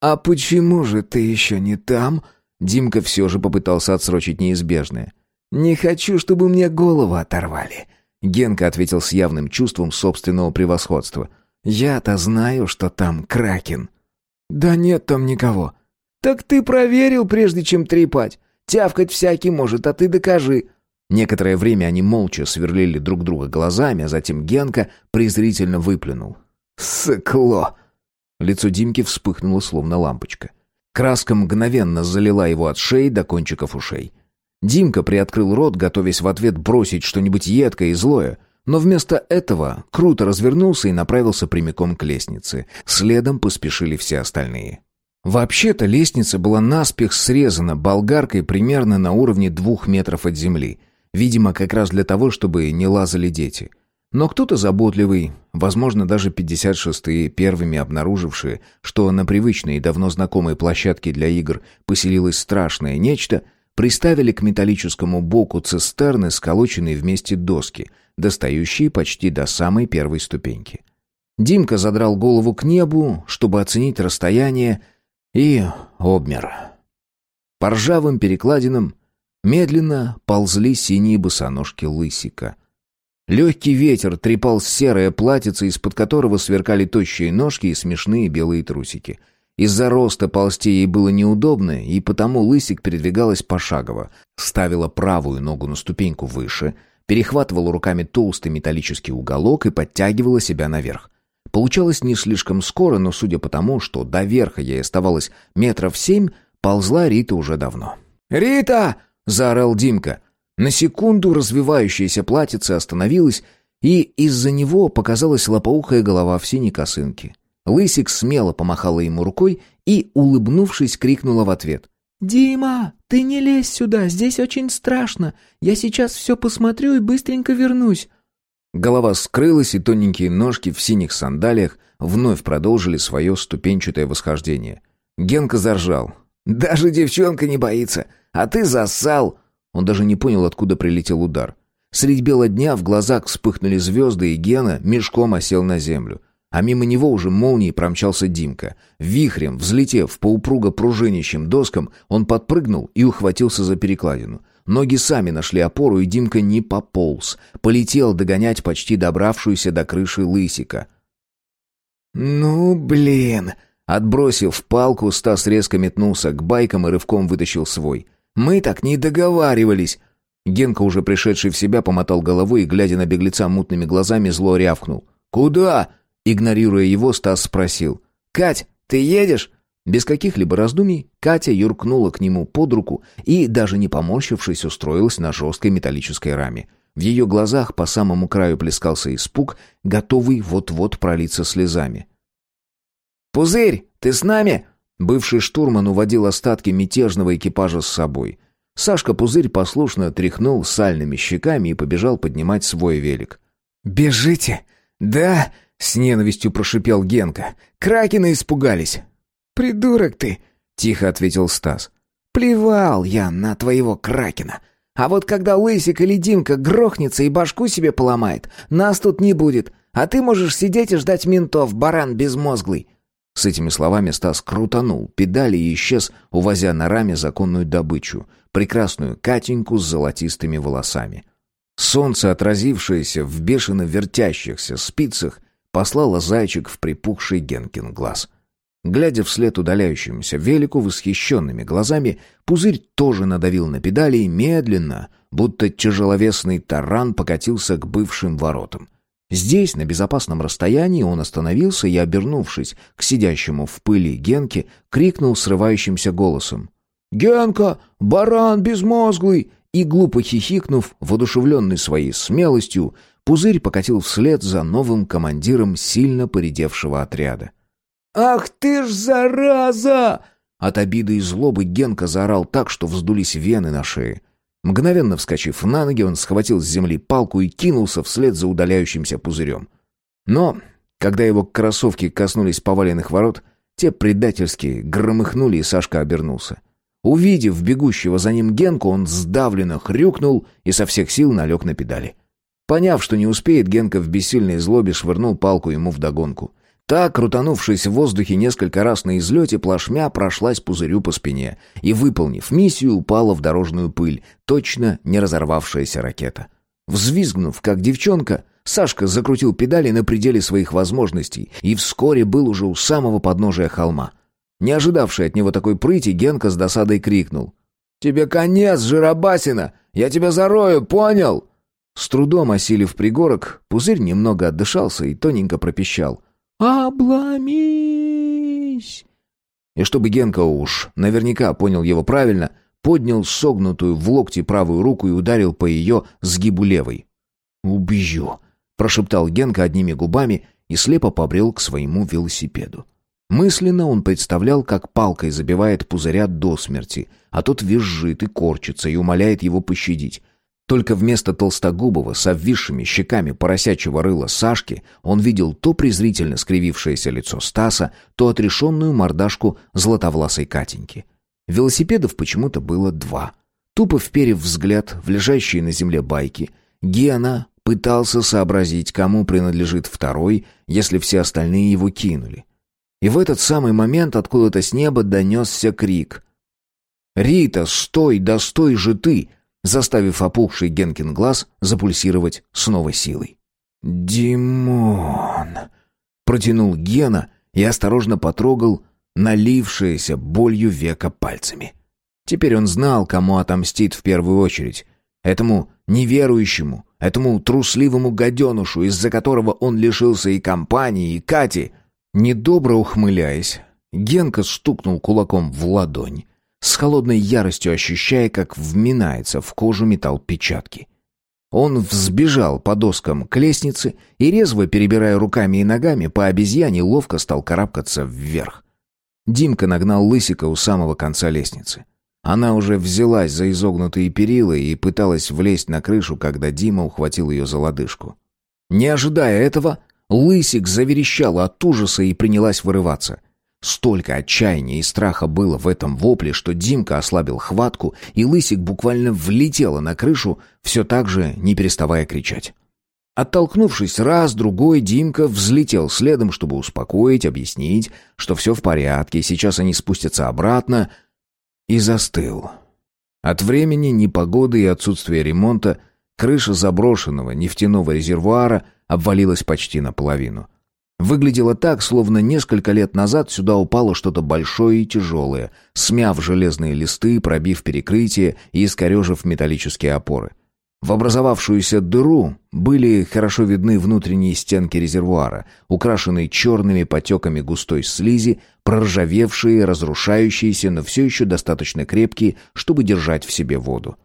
«А почему же ты еще не там?» Димка все же попытался отсрочить неизбежное. «Не хочу, чтобы мне голову оторвали». Генка ответил с явным чувством собственного превосходства. Я-то знаю, что там Кракен. Да нет там никого. Так ты проверил, прежде чем трепать. Тявкать всякий может, а ты докажи. Некоторое время они молча сверлили друг друга глазами, а затем Генка презрительно выплюнул. «Сыкло!» Лицо Димки вспыхнуло, словно лампочка. Краска мгновенно залила его от шеи до кончиков ушей. Димка приоткрыл рот, готовясь в ответ бросить что-нибудь едкое и злое, но вместо этого круто развернулся и направился прямиком к лестнице. Следом поспешили все остальные. Вообще-то лестница была наспех срезана болгаркой примерно на уровне двух метров от земли. Видимо, как раз для того, чтобы не лазали дети. Но кто-то заботливый, возможно, даже 56-е, первыми обнаружившие, что на привычной и давно знакомой площадке для игр поселилось страшное нечто, приставили к металлическому боку цистерны сколоченные вместе доски — достающие почти до самой первой ступеньки. Димка задрал голову к небу, чтобы оценить расстояние, и обмер. По ржавым перекладинам медленно ползли синие босоножки лысика. Легкий ветер трепал серое платьице, из-под которого сверкали тощие ножки и смешные белые трусики. Из-за роста ползти ей было неудобно, и потому лысик передвигалась пошагово, ставила правую ногу на ступеньку выше — перехватывала руками толстый металлический уголок и подтягивала себя наверх. Получалось не слишком скоро, но судя по тому, что до верха ей оставалось метров семь, ползла Рита уже давно. «Рита!» — заорал Димка. На секунду развивающееся платьице остановилось, и из-за него показалась лопоухая голова в синей косынке. Лысик смело помахала ему рукой и, улыбнувшись, крикнула в ответ. «Дима, ты не лезь сюда, здесь очень страшно. Я сейчас все посмотрю и быстренько вернусь». Голова скрылась, и тоненькие ножки в синих сандалиях вновь продолжили свое ступенчатое восхождение. Генка заржал. «Даже девчонка не боится, а ты засал!» Он даже не понял, откуда прилетел удар. Средь бела дня в глазах вспыхнули звезды, и Гена мешком осел на землю. А мимо него уже молнией промчался Димка. Вихрем, взлетев по упруго пружинищим доскам, он подпрыгнул и ухватился за перекладину. Ноги сами нашли опору, и Димка не пополз. Полетел догонять почти добравшуюся до крыши лысика. «Ну, блин!» Отбросив палку, Стас резко метнулся к байкам и рывком вытащил свой. «Мы так не договаривались!» Генка, уже пришедший в себя, помотал головой и, глядя на беглеца мутными глазами, зло рявкнул. «Куда?» Игнорируя его, Стас спросил. «Кать, ты едешь?» Без каких-либо раздумий Катя юркнула к нему под руку и, даже не поморщившись, устроилась на жесткой металлической раме. В ее глазах по самому краю плескался испуг, готовый вот-вот пролиться слезами. «Пузырь, ты с нами?» Бывший штурман уводил остатки мятежного экипажа с собой. Сашка Пузырь послушно тряхнул сальными щеками и побежал поднимать свой велик. «Бежите! Да!» — с ненавистью прошипел Генка. «Кракены испугались!» «Придурок ты!» — тихо ответил Стас. «Плевал я на твоего кракена. А вот когда Лысик или Димка грохнется и башку себе поломает, нас тут не будет, а ты можешь сидеть и ждать ментов, баран безмозглый. С этими словами Стас крутанул педали и исчез, увозя на раме законную добычу, прекрасную Катеньку с золотистыми волосами. Солнце, отразившееся в бешено вертящихся спицах, послало зайчик в припухший Генкин глаз. Глядя вслед удаляющемуся велику восхищенными глазами, пузырь тоже надавил на педали и медленно, будто тяжеловесный таран покатился к бывшим воротам. Здесь, на безопасном расстоянии, он остановился и, обернувшись к сидящему в пыли Генке, крикнул срывающимся голосом. «Генка! Баран безмозглый!» И, глупо хихикнув, воодушевленный своей смелостью, пузырь покатил вслед за новым командиром сильно поредевшего отряда. «Ах ты ж зараза!» От обиды и злобы Генка заорал так, что вздулись вены на шее. Мгновенно вскочив на ноги, он схватил с земли палку и кинулся вслед за удаляющимся пузырем. Но, когда его кроссовки коснулись поваленных ворот, те предательски громыхнули, и Сашка обернулся. Увидев бегущего за ним Генку, он сдавленно хрюкнул и со всех сил налег на педали. Поняв, что не успеет, Генка в бессильной злобе швырнул палку ему вдогонку. Так, крутанувшись в воздухе несколько раз на излете, плашмя прошлась пузырю по спине и, выполнив миссию, упала в дорожную пыль, точно не разорвавшаяся ракета. Взвизгнув, как девчонка, Сашка закрутил педали на пределе своих возможностей и вскоре был уже у самого подножия холма. Не ожидавший от него такой прыти, Генка с досадой крикнул. «Тебе конец, Жиробасина! Я тебя зарою, понял?» С трудом осилив пригорок, пузырь немного отдышался и тоненько пропищал. «Обломись!» И чтобы Генка уж наверняка понял его правильно, поднял согнутую в локте правую руку и ударил по ее сгибу левой. «Убью!» — прошептал Генка одними губами и слепо побрел к своему велосипеду. Мысленно он представлял, как палкой забивает пузыря до смерти, а тот визжит и корчится и умоляет его пощадить. Только вместо толстогубого с обвисшими щеками поросячьего рыла Сашки он видел то презрительно скривившееся лицо Стаса, то отрешенную мордашку златовласой Катеньки. Велосипедов почему-то было два. Тупо вперев взгляд в лежащие на земле байки, Гена пытался сообразить, кому принадлежит второй, если все остальные его кинули. И в этот самый момент откуда-то с неба донесся крик. «Рита, стой, да стой же ты!» Заставив опухший Генкин глаз запульсировать с новой силой. «Димон!» — протянул Гена и осторожно потрогал налившееся болью века пальцами. Теперь он знал, кому отомстит в первую очередь. Этому неверующему, этому трусливому гаденушу, из-за которого он лишился и компании, и Кати. Недобро ухмыляясь, Генка стукнул кулаком в ладонь с холодной яростью ощущая, как вминается в кожу металл печатки. Он взбежал по доскам к лестнице и, резво перебирая руками и ногами, по обезьяне ловко стал карабкаться вверх. Димка нагнал Лысика у самого конца лестницы. Она уже взялась за изогнутые перила и пыталась влезть на крышу, когда Дима ухватил ее за лодыжку. Не ожидая этого, Лысик заверещала от ужаса и принялась вырываться. Столько отчаяния и страха было в этом вопле, что Димка ослабил хватку, и Лысик буквально влетела на крышу, все так же не переставая кричать. Оттолкнувшись раз, другой, Димка взлетел следом, чтобы успокоить, объяснить, что все в порядке, сейчас они спустятся обратно, и застыл. От времени, непогоды и отсутствия ремонта крыша заброшенного нефтяного резервуара обвалилась почти наполовину. Выглядело так, словно несколько лет назад сюда упало что-то большое и тяжелое, смяв железные листы, пробив перекрытие и искорежив металлические опоры. В образовавшуюся дыру были хорошо видны внутренние стенки резервуара, украшенные черными потеками густой слизи, проржавевшие, разрушающиеся, но все еще достаточно крепкие, чтобы держать в себе воду.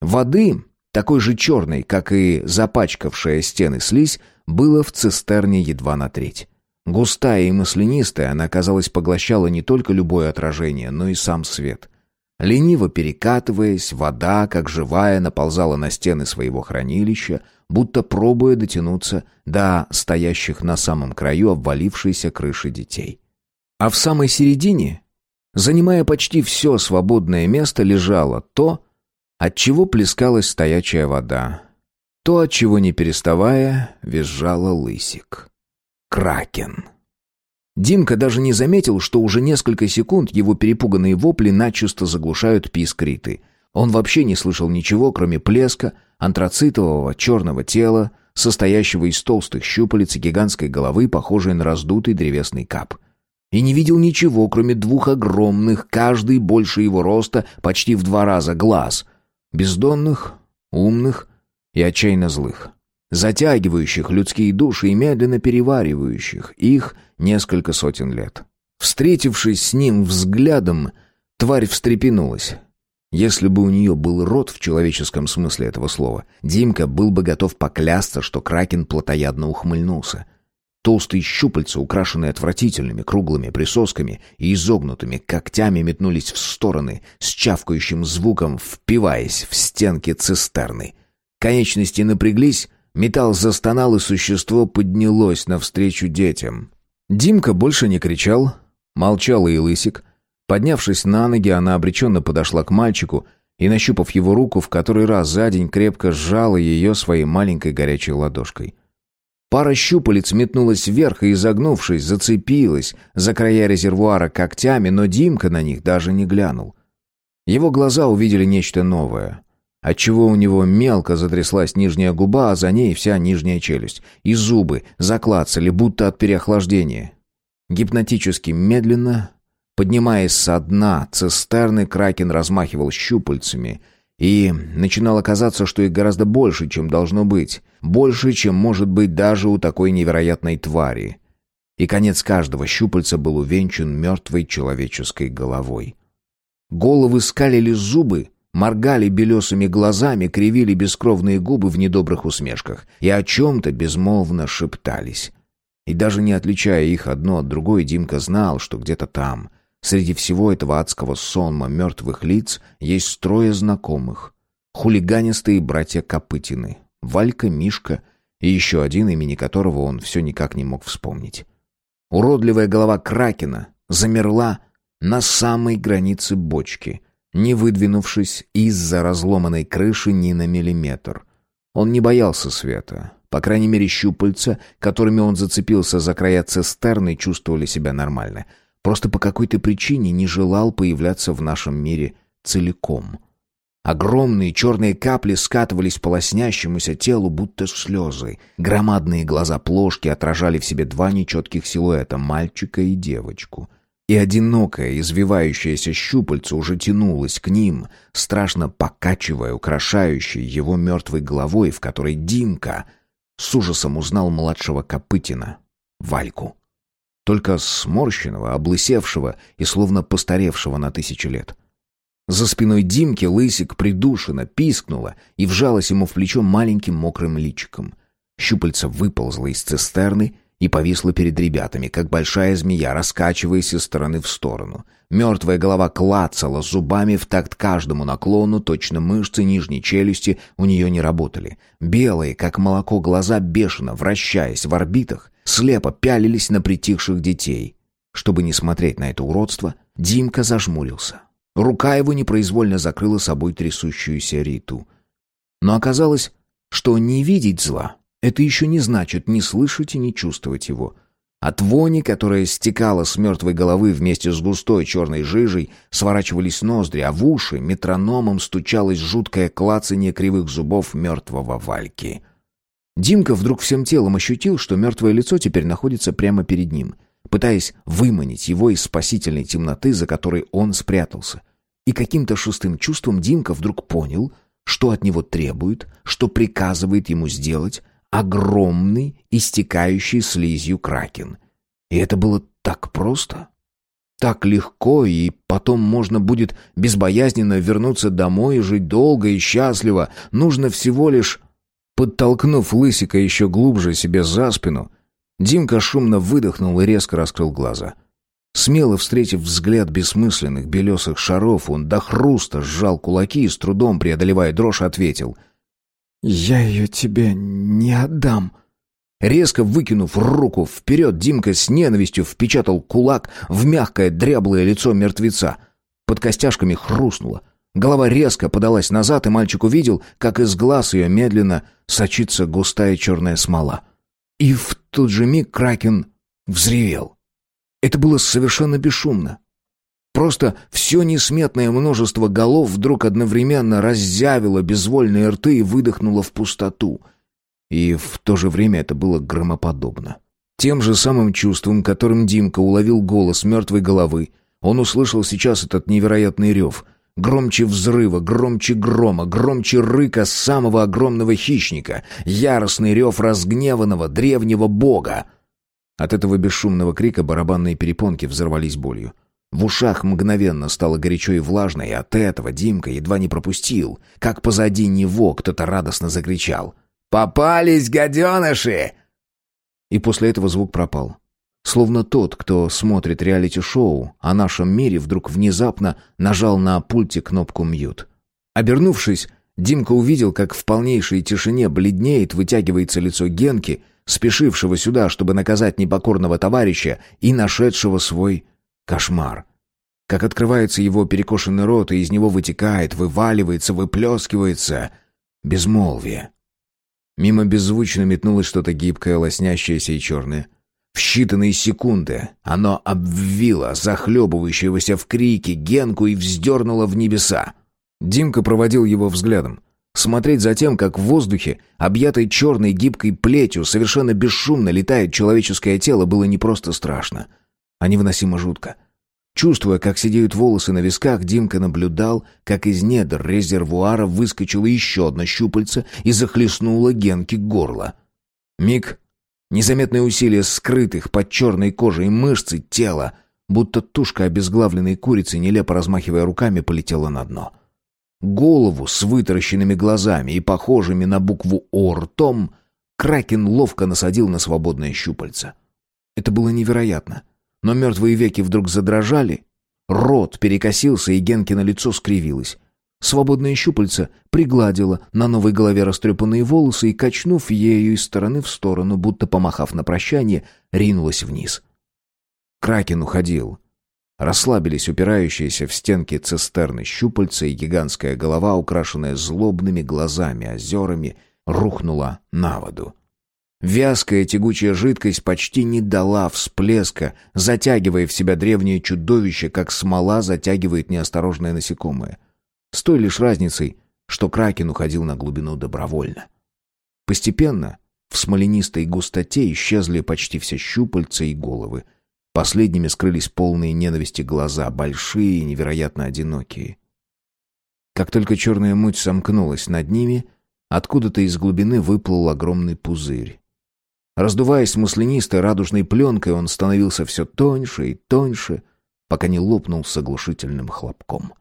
Воды, такой же черной, как и запачкавшая стены слизь, было в цистерне едва на треть. Густая и маслянистая, она, казалось, поглощала не только любое отражение, но и сам свет. Лениво перекатываясь, вода, как живая, наползала на стены своего хранилища, будто пробуя дотянуться до стоящих на самом краю обвалившейся крыши детей. А в самой середине, занимая почти все свободное место, лежало то, от чего плескалась стоячая вода, то, от чего не переставая, визжала лысик. Кракен. Димка даже не заметил, что уже несколько секунд его перепуганные вопли начисто заглушают писк Риты. Он вообще не слышал ничего, кроме плеска, антрацитового черного тела, состоящего из толстых щупалец и гигантской головы, похожей на раздутый древесный кап. И не видел ничего, кроме двух огромных, каждый больше его роста, почти в два раза, глаз. Бездонных, умных и отчаянно злых затягивающих людские души и медленно переваривающих их несколько сотен лет. Встретившись с ним взглядом, тварь встрепенулась. Если бы у нее был рот в человеческом смысле этого слова, Димка был бы готов поклясться, что Кракен плотоядно ухмыльнулся. Толстые щупальца, украшенные отвратительными круглыми присосками и изогнутыми когтями, метнулись в стороны, с чавкающим звуком впиваясь в стенки цистерны. Конечности напряглись, Металл застонал, и существо поднялось навстречу детям. Димка больше не кричал, молчал и лысик. Поднявшись на ноги, она обреченно подошла к мальчику и, нащупав его руку, в который раз за день крепко сжала ее своей маленькой горячей ладошкой. Пара щупалец метнулась вверх и, изогнувшись, зацепилась за края резервуара когтями, но Димка на них даже не глянул. Его глаза увидели нечто новое отчего у него мелко затряслась нижняя губа, а за ней вся нижняя челюсть, и зубы заклацали, будто от переохлаждения. Гипнотически медленно, поднимаясь со дна цистерны, Кракен размахивал щупальцами, и начинало казаться, что их гораздо больше, чем должно быть, больше, чем может быть даже у такой невероятной твари. И конец каждого щупальца был увенчан мертвой человеческой головой. Головы скалили зубы, моргали белесыми глазами, кривили бескровные губы в недобрых усмешках и о чем-то безмолвно шептались. И даже не отличая их одно от другой, Димка знал, что где-то там, среди всего этого адского сонма мертвых лиц, есть трое знакомых. Хулиганистые братья Копытины, Валька, Мишка и еще один, имени которого он все никак не мог вспомнить. Уродливая голова Кракена замерла на самой границе бочки — не выдвинувшись из-за разломанной крыши ни на миллиметр. Он не боялся света. По крайней мере, щупальца, которыми он зацепился за края цистерны, чувствовали себя нормально. Просто по какой-то причине не желал появляться в нашем мире целиком. Огромные черные капли скатывались по лоснящемуся телу, будто слезы. Громадные глаза плошки отражали в себе два нечетких силуэта — мальчика и девочку — и одинокое, извивающееся щупальце уже тянулось к ним, страшно покачивая украшающей его мертвой головой, в которой Димка с ужасом узнал младшего Копытина, Вальку. Только сморщенного, облысевшего и словно постаревшего на тысячи лет. За спиной Димки лысик придушенно пискнула и вжалась ему в плечо маленьким мокрым личиком. Щупальце выползло из цистерны и повисла перед ребятами, как большая змея, раскачиваясь из стороны в сторону. Мертвая голова клацала зубами в такт каждому наклону, точно мышцы нижней челюсти у нее не работали. Белые, как молоко, глаза бешено, вращаясь в орбитах, слепо пялились на притихших детей. Чтобы не смотреть на это уродство, Димка зажмурился. Рука его непроизвольно закрыла собой трясущуюся Риту. Но оказалось, что не видеть зла — это еще не значит не слышать и не чувствовать его — от вони, которая стекала с мертвой головы вместе с густой черной жижей, сворачивались ноздри, а в уши метрономом стучалось жуткое клацанье кривых зубов мертвого Вальки. Димка вдруг всем телом ощутил, что мертвое лицо теперь находится прямо перед ним, пытаясь выманить его из спасительной темноты, за которой он спрятался. И каким-то шестым чувством Димка вдруг понял, что от него требует, что приказывает ему сделать, огромный, истекающий слизью кракен. И это было так просто, так легко, и потом можно будет безбоязненно вернуться домой и жить долго и счастливо. Нужно всего лишь... Подтолкнув Лысика еще глубже себе за спину, Димка шумно выдохнул и резко раскрыл глаза. Смело встретив взгляд бессмысленных белесых шаров, он до хруста сжал кулаки и с трудом, преодолевая дрожь, ответил — «Я ее тебе не отдам». Резко выкинув руку вперед, Димка с ненавистью впечатал кулак в мягкое дряблое лицо мертвеца. Под костяшками хрустнуло. Голова резко подалась назад, и мальчик увидел, как из глаз ее медленно сочится густая черная смола. И в тот же миг Кракен взревел. Это было совершенно бесшумно. Просто все несметное множество голов вдруг одновременно раззявило безвольные рты и выдохнуло в пустоту. И в то же время это было громоподобно. Тем же самым чувством, которым Димка уловил голос мертвой головы, он услышал сейчас этот невероятный рев. Громче взрыва, громче грома, громче рыка самого огромного хищника, яростный рев разгневанного древнего бога. От этого бесшумного крика барабанные перепонки взорвались болью. В ушах мгновенно стало горячо и влажно, и от этого Димка едва не пропустил, как позади него кто-то радостно закричал. «Попались, гаденыши!» И после этого звук пропал. Словно тот, кто смотрит реалити-шоу о нашем мире, вдруг внезапно нажал на пульте кнопку «Мьют». Обернувшись, Димка увидел, как в полнейшей тишине бледнеет, вытягивается лицо Генки, спешившего сюда, чтобы наказать непокорного товарища и нашедшего свой Кошмар. Как открывается его перекошенный рот, и из него вытекает, вываливается, выплескивается безмолвие. Мимо беззвучно метнулось что-то гибкое, лоснящееся и черное. В считанные секунды оно обвило захлебывающегося в крике Генку и вздернуло в небеса. Димка проводил его взглядом. Смотреть за тем, как в воздухе, объятой черной гибкой плетью, совершенно бесшумно летает человеческое тело, было не просто страшно — а невыносимо жутко. Чувствуя, как сидеют волосы на висках, Димка наблюдал, как из недр резервуара выскочило еще одно щупальце и захлестнуло Генки горло. Миг. Незаметное усилие скрытых под черной кожей мышцы тела, будто тушка обезглавленной курицы, нелепо размахивая руками, полетела на дно. Голову с вытаращенными глазами и похожими на букву «О» ртом Кракен ловко насадил на свободное щупальце. Это было невероятно но мертвые веки вдруг задрожали, рот перекосился, и Генкино лицо скривилось. Свободное щупальце пригладило на новой голове растрепанные волосы и, качнув ею из стороны в сторону, будто помахав на прощание, ринулась вниз. Кракен уходил. Расслабились упирающиеся в стенки цистерны щупальца, и гигантская голова, украшенная злобными глазами, озерами, рухнула на воду. Вязкая тягучая жидкость почти не дала всплеска, затягивая в себя древнее чудовище, как смола затягивает неосторожное насекомое. С той лишь разницей, что Кракен уходил на глубину добровольно. Постепенно в смоленистой густоте исчезли почти все щупальца и головы. Последними скрылись полные ненависти глаза, большие и невероятно одинокие. Как только черная муть сомкнулась над ними, откуда-то из глубины выплыл огромный пузырь. Раздуваясь маслянистой радужной пленкой, он становился все тоньше и тоньше, пока не лопнул с оглушительным хлопком.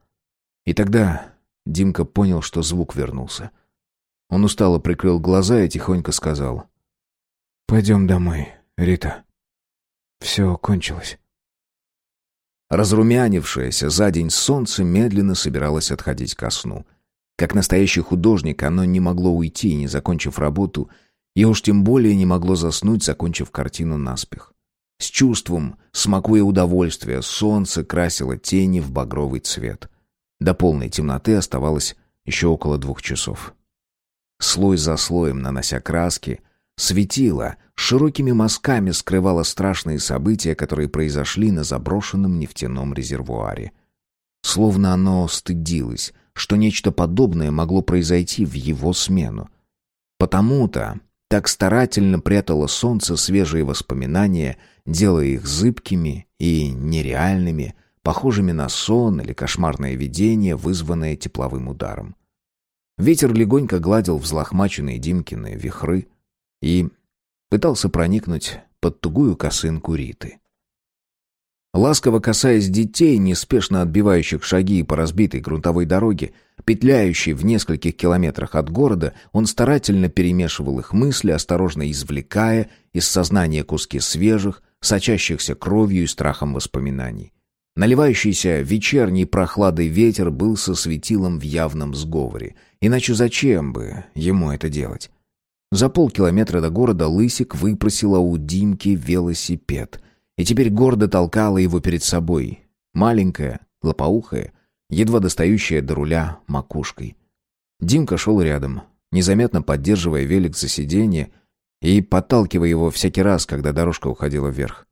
И тогда Димка понял, что звук вернулся. Он устало прикрыл глаза и тихонько сказал. «Пойдем домой. Рита, все кончилось». Разрумянившееся за день солнце медленно собиралось отходить ко сну. Как настоящий художник, оно не могло уйти, не закончив работу, и уж тем более не могло заснуть, закончив картину наспех. С чувством, смакуя удовольствие, солнце красило тени в багровый цвет. До полной темноты оставалось еще около двух часов. Слой за слоем нанося краски, светило широкими мазками скрывало страшные события, которые произошли на заброшенном нефтяном резервуаре. Словно оно стыдилось, что нечто подобное могло произойти в его смену. Потому-то так старательно прятало солнце свежие воспоминания, делая их зыбкими и нереальными, похожими на сон или кошмарное видение, вызванное тепловым ударом. Ветер легонько гладил взлохмаченные Димкины вихры и пытался проникнуть под тугую косынку Риты. Ласково касаясь детей, неспешно отбивающих шаги по разбитой грунтовой дороге, петляющей в нескольких километрах от города, он старательно перемешивал их мысли, осторожно извлекая из сознания куски свежих, сочащихся кровью и страхом воспоминаний. Наливающийся вечерней прохладой ветер был со светилом в явном сговоре. Иначе зачем бы ему это делать? За полкилометра до города Лысик выпросила у Димки велосипед. И теперь гордо толкала его перед собой. Маленькая, лопоухая, едва достающая до руля макушкой. Димка шел рядом, незаметно поддерживая велик за сиденье и подталкивая его всякий раз, когда дорожка уходила вверх.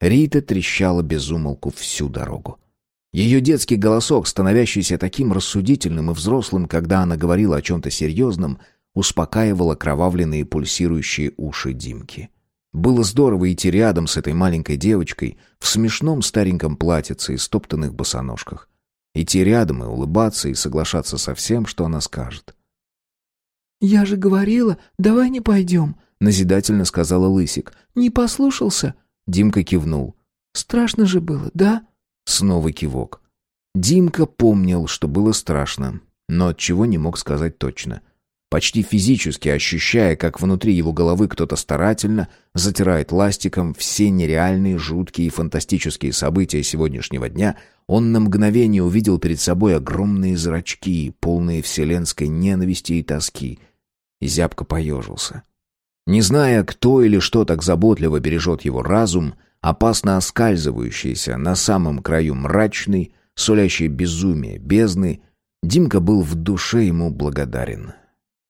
Рита трещала без умолку всю дорогу. Ее детский голосок, становящийся таким рассудительным и взрослым, когда она говорила о чем-то серьезном, успокаивал окровавленные пульсирующие уши Димки. Было здорово идти рядом с этой маленькой девочкой в смешном стареньком платьице и стоптанных босоножках. Идти рядом и улыбаться, и соглашаться со всем, что она скажет. «Я же говорила, давай не пойдем», — назидательно сказала Лысик. «Не послушался?» Димка кивнул. «Страшно же было, да?» Снова кивок. Димка помнил, что было страшно, но от чего не мог сказать точно. Почти физически ощущая, как внутри его головы кто-то старательно затирает ластиком все нереальные, жуткие и фантастические события сегодняшнего дня, он на мгновение увидел перед собой огромные зрачки, полные вселенской ненависти и тоски, и зябко поежился. Не зная, кто или что так заботливо бережет его разум, опасно оскальзывающийся на самом краю мрачный, сулящий безумие бездны, Димка был в душе ему благодарен.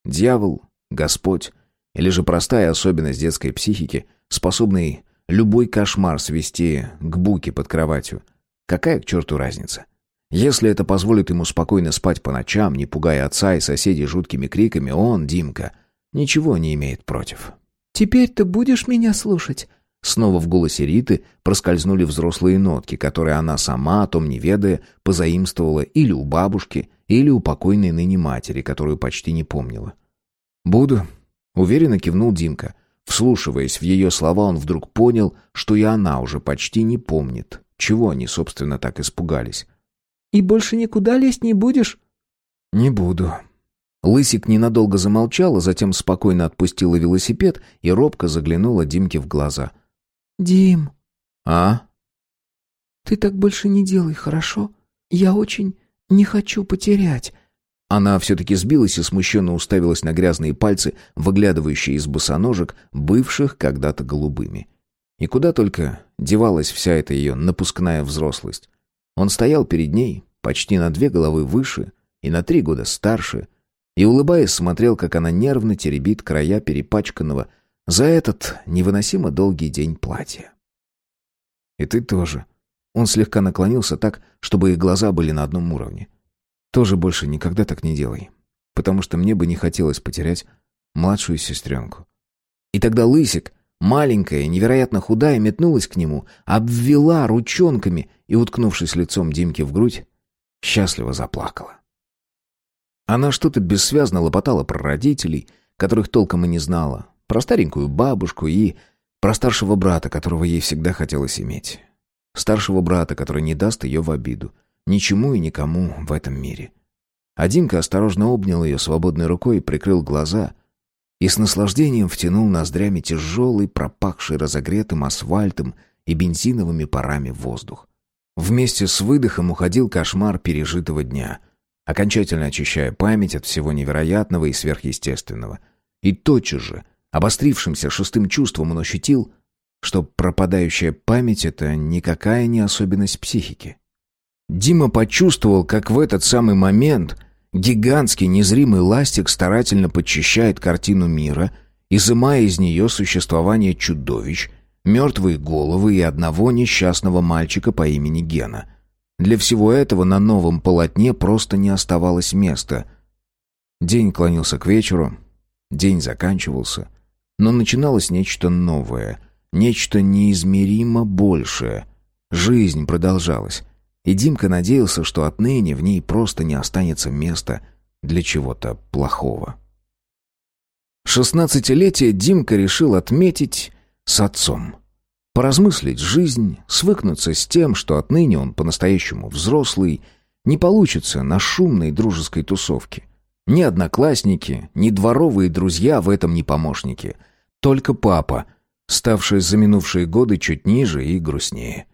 Дьявол, Господь или же простая особенность детской психики, способный любой кошмар свести к буке под кроватью. Какая к черту разница? Если это позволит ему спокойно спать по ночам, не пугая отца и соседей жуткими криками, он, Димка, ничего не имеет против. «Теперь ты будешь меня слушать?» Снова в голосе Риты проскользнули взрослые нотки, которые она сама, о том не ведая, позаимствовала или у бабушки, или у покойной ныне матери, которую почти не помнила. «Буду», — уверенно кивнул Димка. Вслушиваясь в ее слова, он вдруг понял, что и она уже почти не помнит, чего они, собственно, так испугались. «И больше никуда лезть не будешь?» «Не буду», Лысик ненадолго замолчал, а затем спокойно отпустила велосипед и робко заглянула Димке в глаза. «Дим». «А?» «Ты так больше не делай, хорошо? Я очень не хочу потерять». Она все-таки сбилась и смущенно уставилась на грязные пальцы, выглядывающие из босоножек, бывших когда-то голубыми. И куда только девалась вся эта ее напускная взрослость. Он стоял перед ней, почти на две головы выше и на три года старше, и, улыбаясь, смотрел, как она нервно теребит края перепачканного за этот невыносимо долгий день платья. «И ты тоже». Он слегка наклонился так, чтобы их глаза были на одном уровне. «Тоже больше никогда так не делай, потому что мне бы не хотелось потерять младшую сестренку». И тогда Лысик, маленькая, невероятно худая, метнулась к нему, обвела ручонками и, уткнувшись лицом Димке в грудь, счастливо заплакала. Она что-то бессвязно лопотала про родителей, которых толком и не знала, про старенькую бабушку и про старшего брата, которого ей всегда хотелось иметь. Старшего брата, который не даст ее в обиду. Ничему и никому в этом мире. А Димка осторожно обнял ее свободной рукой и прикрыл глаза, и с наслаждением втянул ноздрями тяжелый, пропахший разогретым асфальтом и бензиновыми парами воздух. Вместе с выдохом уходил кошмар пережитого дня, окончательно очищая память от всего невероятного и сверхъестественного. И тотчас же, обострившимся шестым чувством, он ощутил, что пропадающая память — это никакая не особенность психики. Дима почувствовал, как в этот самый момент гигантский незримый ластик старательно подчищает картину мира, изымая из нее существование чудовищ, мертвые головы и одного несчастного мальчика по имени Гена. Для всего этого на новом полотне просто не оставалось места. День клонился к вечеру, день заканчивался, но начиналось нечто новое, нечто неизмеримо большее. Жизнь продолжалась, и Димка надеялся, что отныне в ней просто не останется места для чего-то плохого. Шестнадцатилетие Димка решил отметить с отцом. Поразмыслить жизнь, свыкнуться с тем, что отныне он по-настоящему взрослый, не получится на шумной дружеской тусовке. Ни одноклассники, ни дворовые друзья в этом не помощники. Только папа, ставший за минувшие годы чуть ниже и грустнее.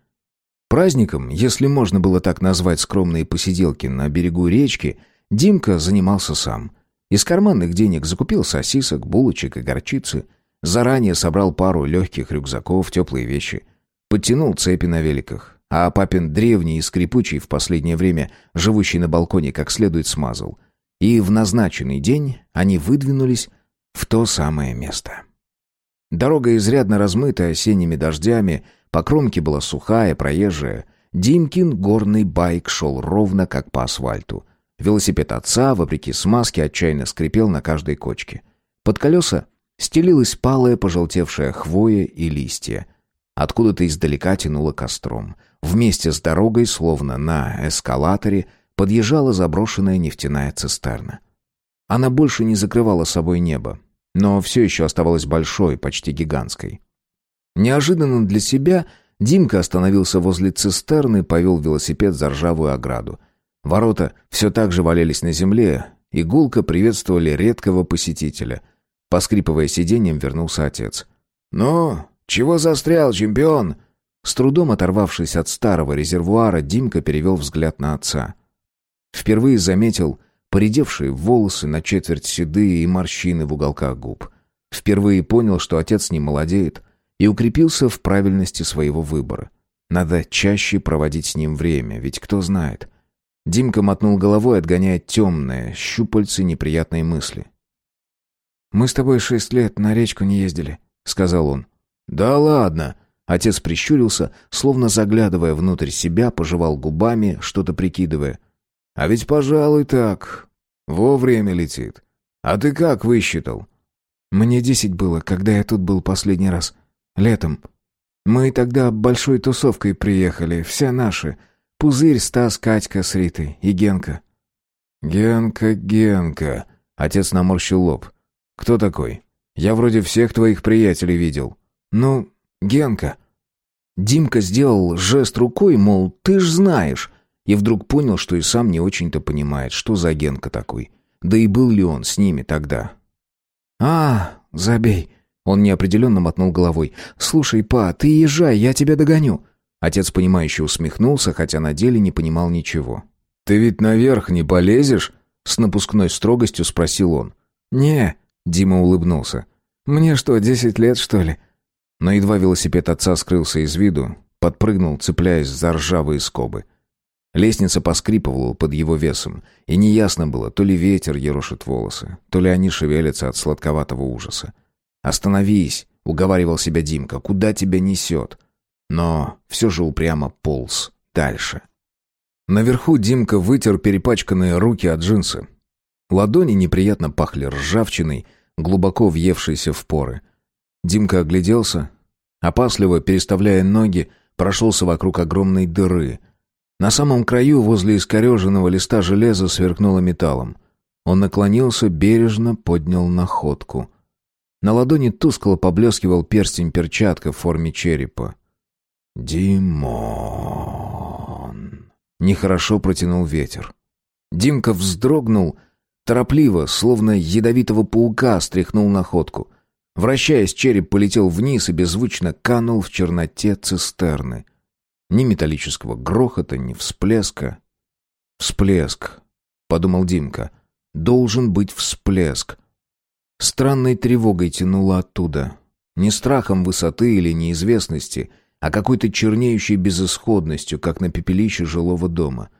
Праздником, если можно было так назвать скромные посиделки на берегу речки, Димка занимался сам. Из карманных денег закупил сосисок, булочек и горчицы – Заранее собрал пару легких рюкзаков, теплые вещи. Подтянул цепи на великах. А папин древний и скрипучий в последнее время, живущий на балконе, как следует смазал. И в назначенный день они выдвинулись в то самое место. Дорога изрядно размыта осенними дождями, по кромке была сухая, проезжая. Димкин горный байк шел ровно, как по асфальту. Велосипед отца, вопреки смазке, отчаянно скрипел на каждой кочке. Под колеса стелилась палая пожелтевшая хвоя и листья. Откуда-то издалека тянуло костром. Вместе с дорогой, словно на эскалаторе, подъезжала заброшенная нефтяная цистерна. Она больше не закрывала собой небо, но все еще оставалась большой, почти гигантской. Неожиданно для себя Димка остановился возле цистерны, повел велосипед за ржавую ограду. Ворота все так же валялись на земле, и гулко приветствовали редкого посетителя — Поскрипывая сиденьем, вернулся отец. «Ну, чего застрял, чемпион?» С трудом оторвавшись от старого резервуара, Димка перевел взгляд на отца. Впервые заметил поредевшие волосы, на четверть седые и морщины в уголках губ. Впервые понял, что отец не молодеет, и укрепился в правильности своего выбора. Надо чаще проводить с ним время, ведь кто знает. Димка мотнул головой, отгоняя темные, щупальцы неприятной мысли. «Мы с тобой шесть лет на речку не ездили», — сказал он. «Да ладно!» Отец прищурился, словно заглядывая внутрь себя, пожевал губами, что-то прикидывая. «А ведь, пожалуй, так. Вовремя летит. А ты как высчитал?» «Мне десять было, когда я тут был последний раз. Летом. Мы тогда большой тусовкой приехали, все наши. Пузырь, Стас, Катька с Ритой и Генка». «Генка, Генка...» Отец наморщил лоб. «Кто такой? Я вроде всех твоих приятелей видел». «Ну, Генка». Димка сделал жест рукой, мол, ты ж знаешь. И вдруг понял, что и сам не очень-то понимает, что за Генка такой. Да и был ли он с ними тогда. «А, забей». Он неопределенно мотнул головой. «Слушай, па, ты езжай, я тебя догоню». Отец, понимающе усмехнулся, хотя на деле не понимал ничего. «Ты ведь наверх не полезешь?» С напускной строгостью спросил он. «Не», Дима улыбнулся. «Мне что, десять лет, что ли?» Но едва велосипед отца скрылся из виду, подпрыгнул, цепляясь за ржавые скобы. Лестница поскрипывала под его весом, и неясно было, то ли ветер ерошит волосы, то ли они шевелятся от сладковатого ужаса. «Остановись!» — уговаривал себя Димка. «Куда тебя несет?» Но все же упрямо полз дальше. Наверху Димка вытер перепачканные руки от джинсы. Ладони неприятно пахли ржавчиной, глубоко въевшейся в поры. Димка огляделся, опасливо переставляя ноги, прошелся вокруг огромной дыры. На самом краю, возле искореженного листа железа, сверкнуло металлом. Он наклонился, бережно поднял находку. На ладони тускло поблескивал перстень-перчатка в форме черепа. «Димон!» Нехорошо протянул ветер. Димка вздрогнул, Торопливо, словно ядовитого паука, стряхнул находку. Вращаясь, череп полетел вниз и беззвучно канул в черноте цистерны. Ни металлического грохота, ни всплеска. «Всплеск», — подумал Димка. «Должен быть всплеск». Странной тревогой тянуло оттуда. Не страхом высоты или неизвестности, а какой-то чернеющей безысходностью, как на пепелище жилого дома.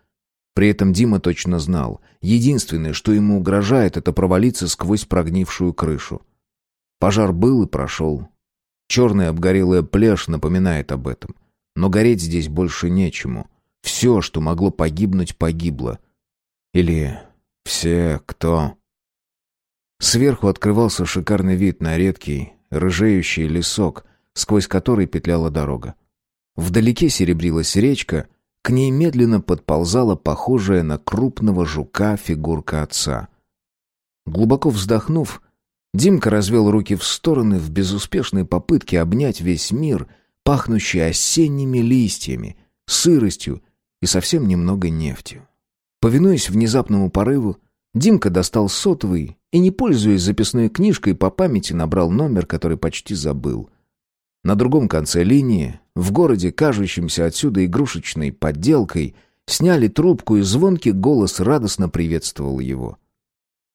При этом Дима точно знал, единственное, что ему угрожает, это провалиться сквозь прогнившую крышу. Пожар был и прошел. Черная обгорелая пляж напоминает об этом. Но гореть здесь больше нечему. Все, что могло погибнуть, погибло. Или все, кто... Сверху открывался шикарный вид на редкий, рыжеющий лесок, сквозь который петляла дорога. Вдалеке серебрилась речка, к ней медленно подползала похожая на крупного жука фигурка отца. Глубоко вздохнув, Димка развел руки в стороны в безуспешной попытке обнять весь мир, пахнущий осенними листьями, сыростью и совсем немного нефтью. Повинуясь внезапному порыву, Димка достал сотовый и, не пользуясь записной книжкой, по памяти набрал номер, который почти забыл. На другом конце линии, в городе, кажущемся отсюда игрушечной подделкой, сняли трубку, и звонкий голос радостно приветствовал его.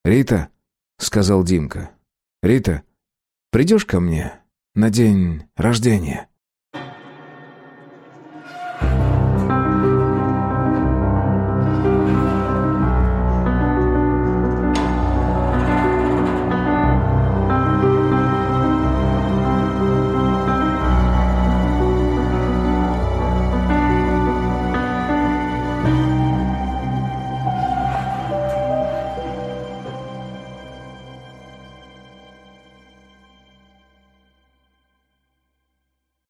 «Рита», — сказал Димка, — «Рита, придешь ко мне на день рождения?»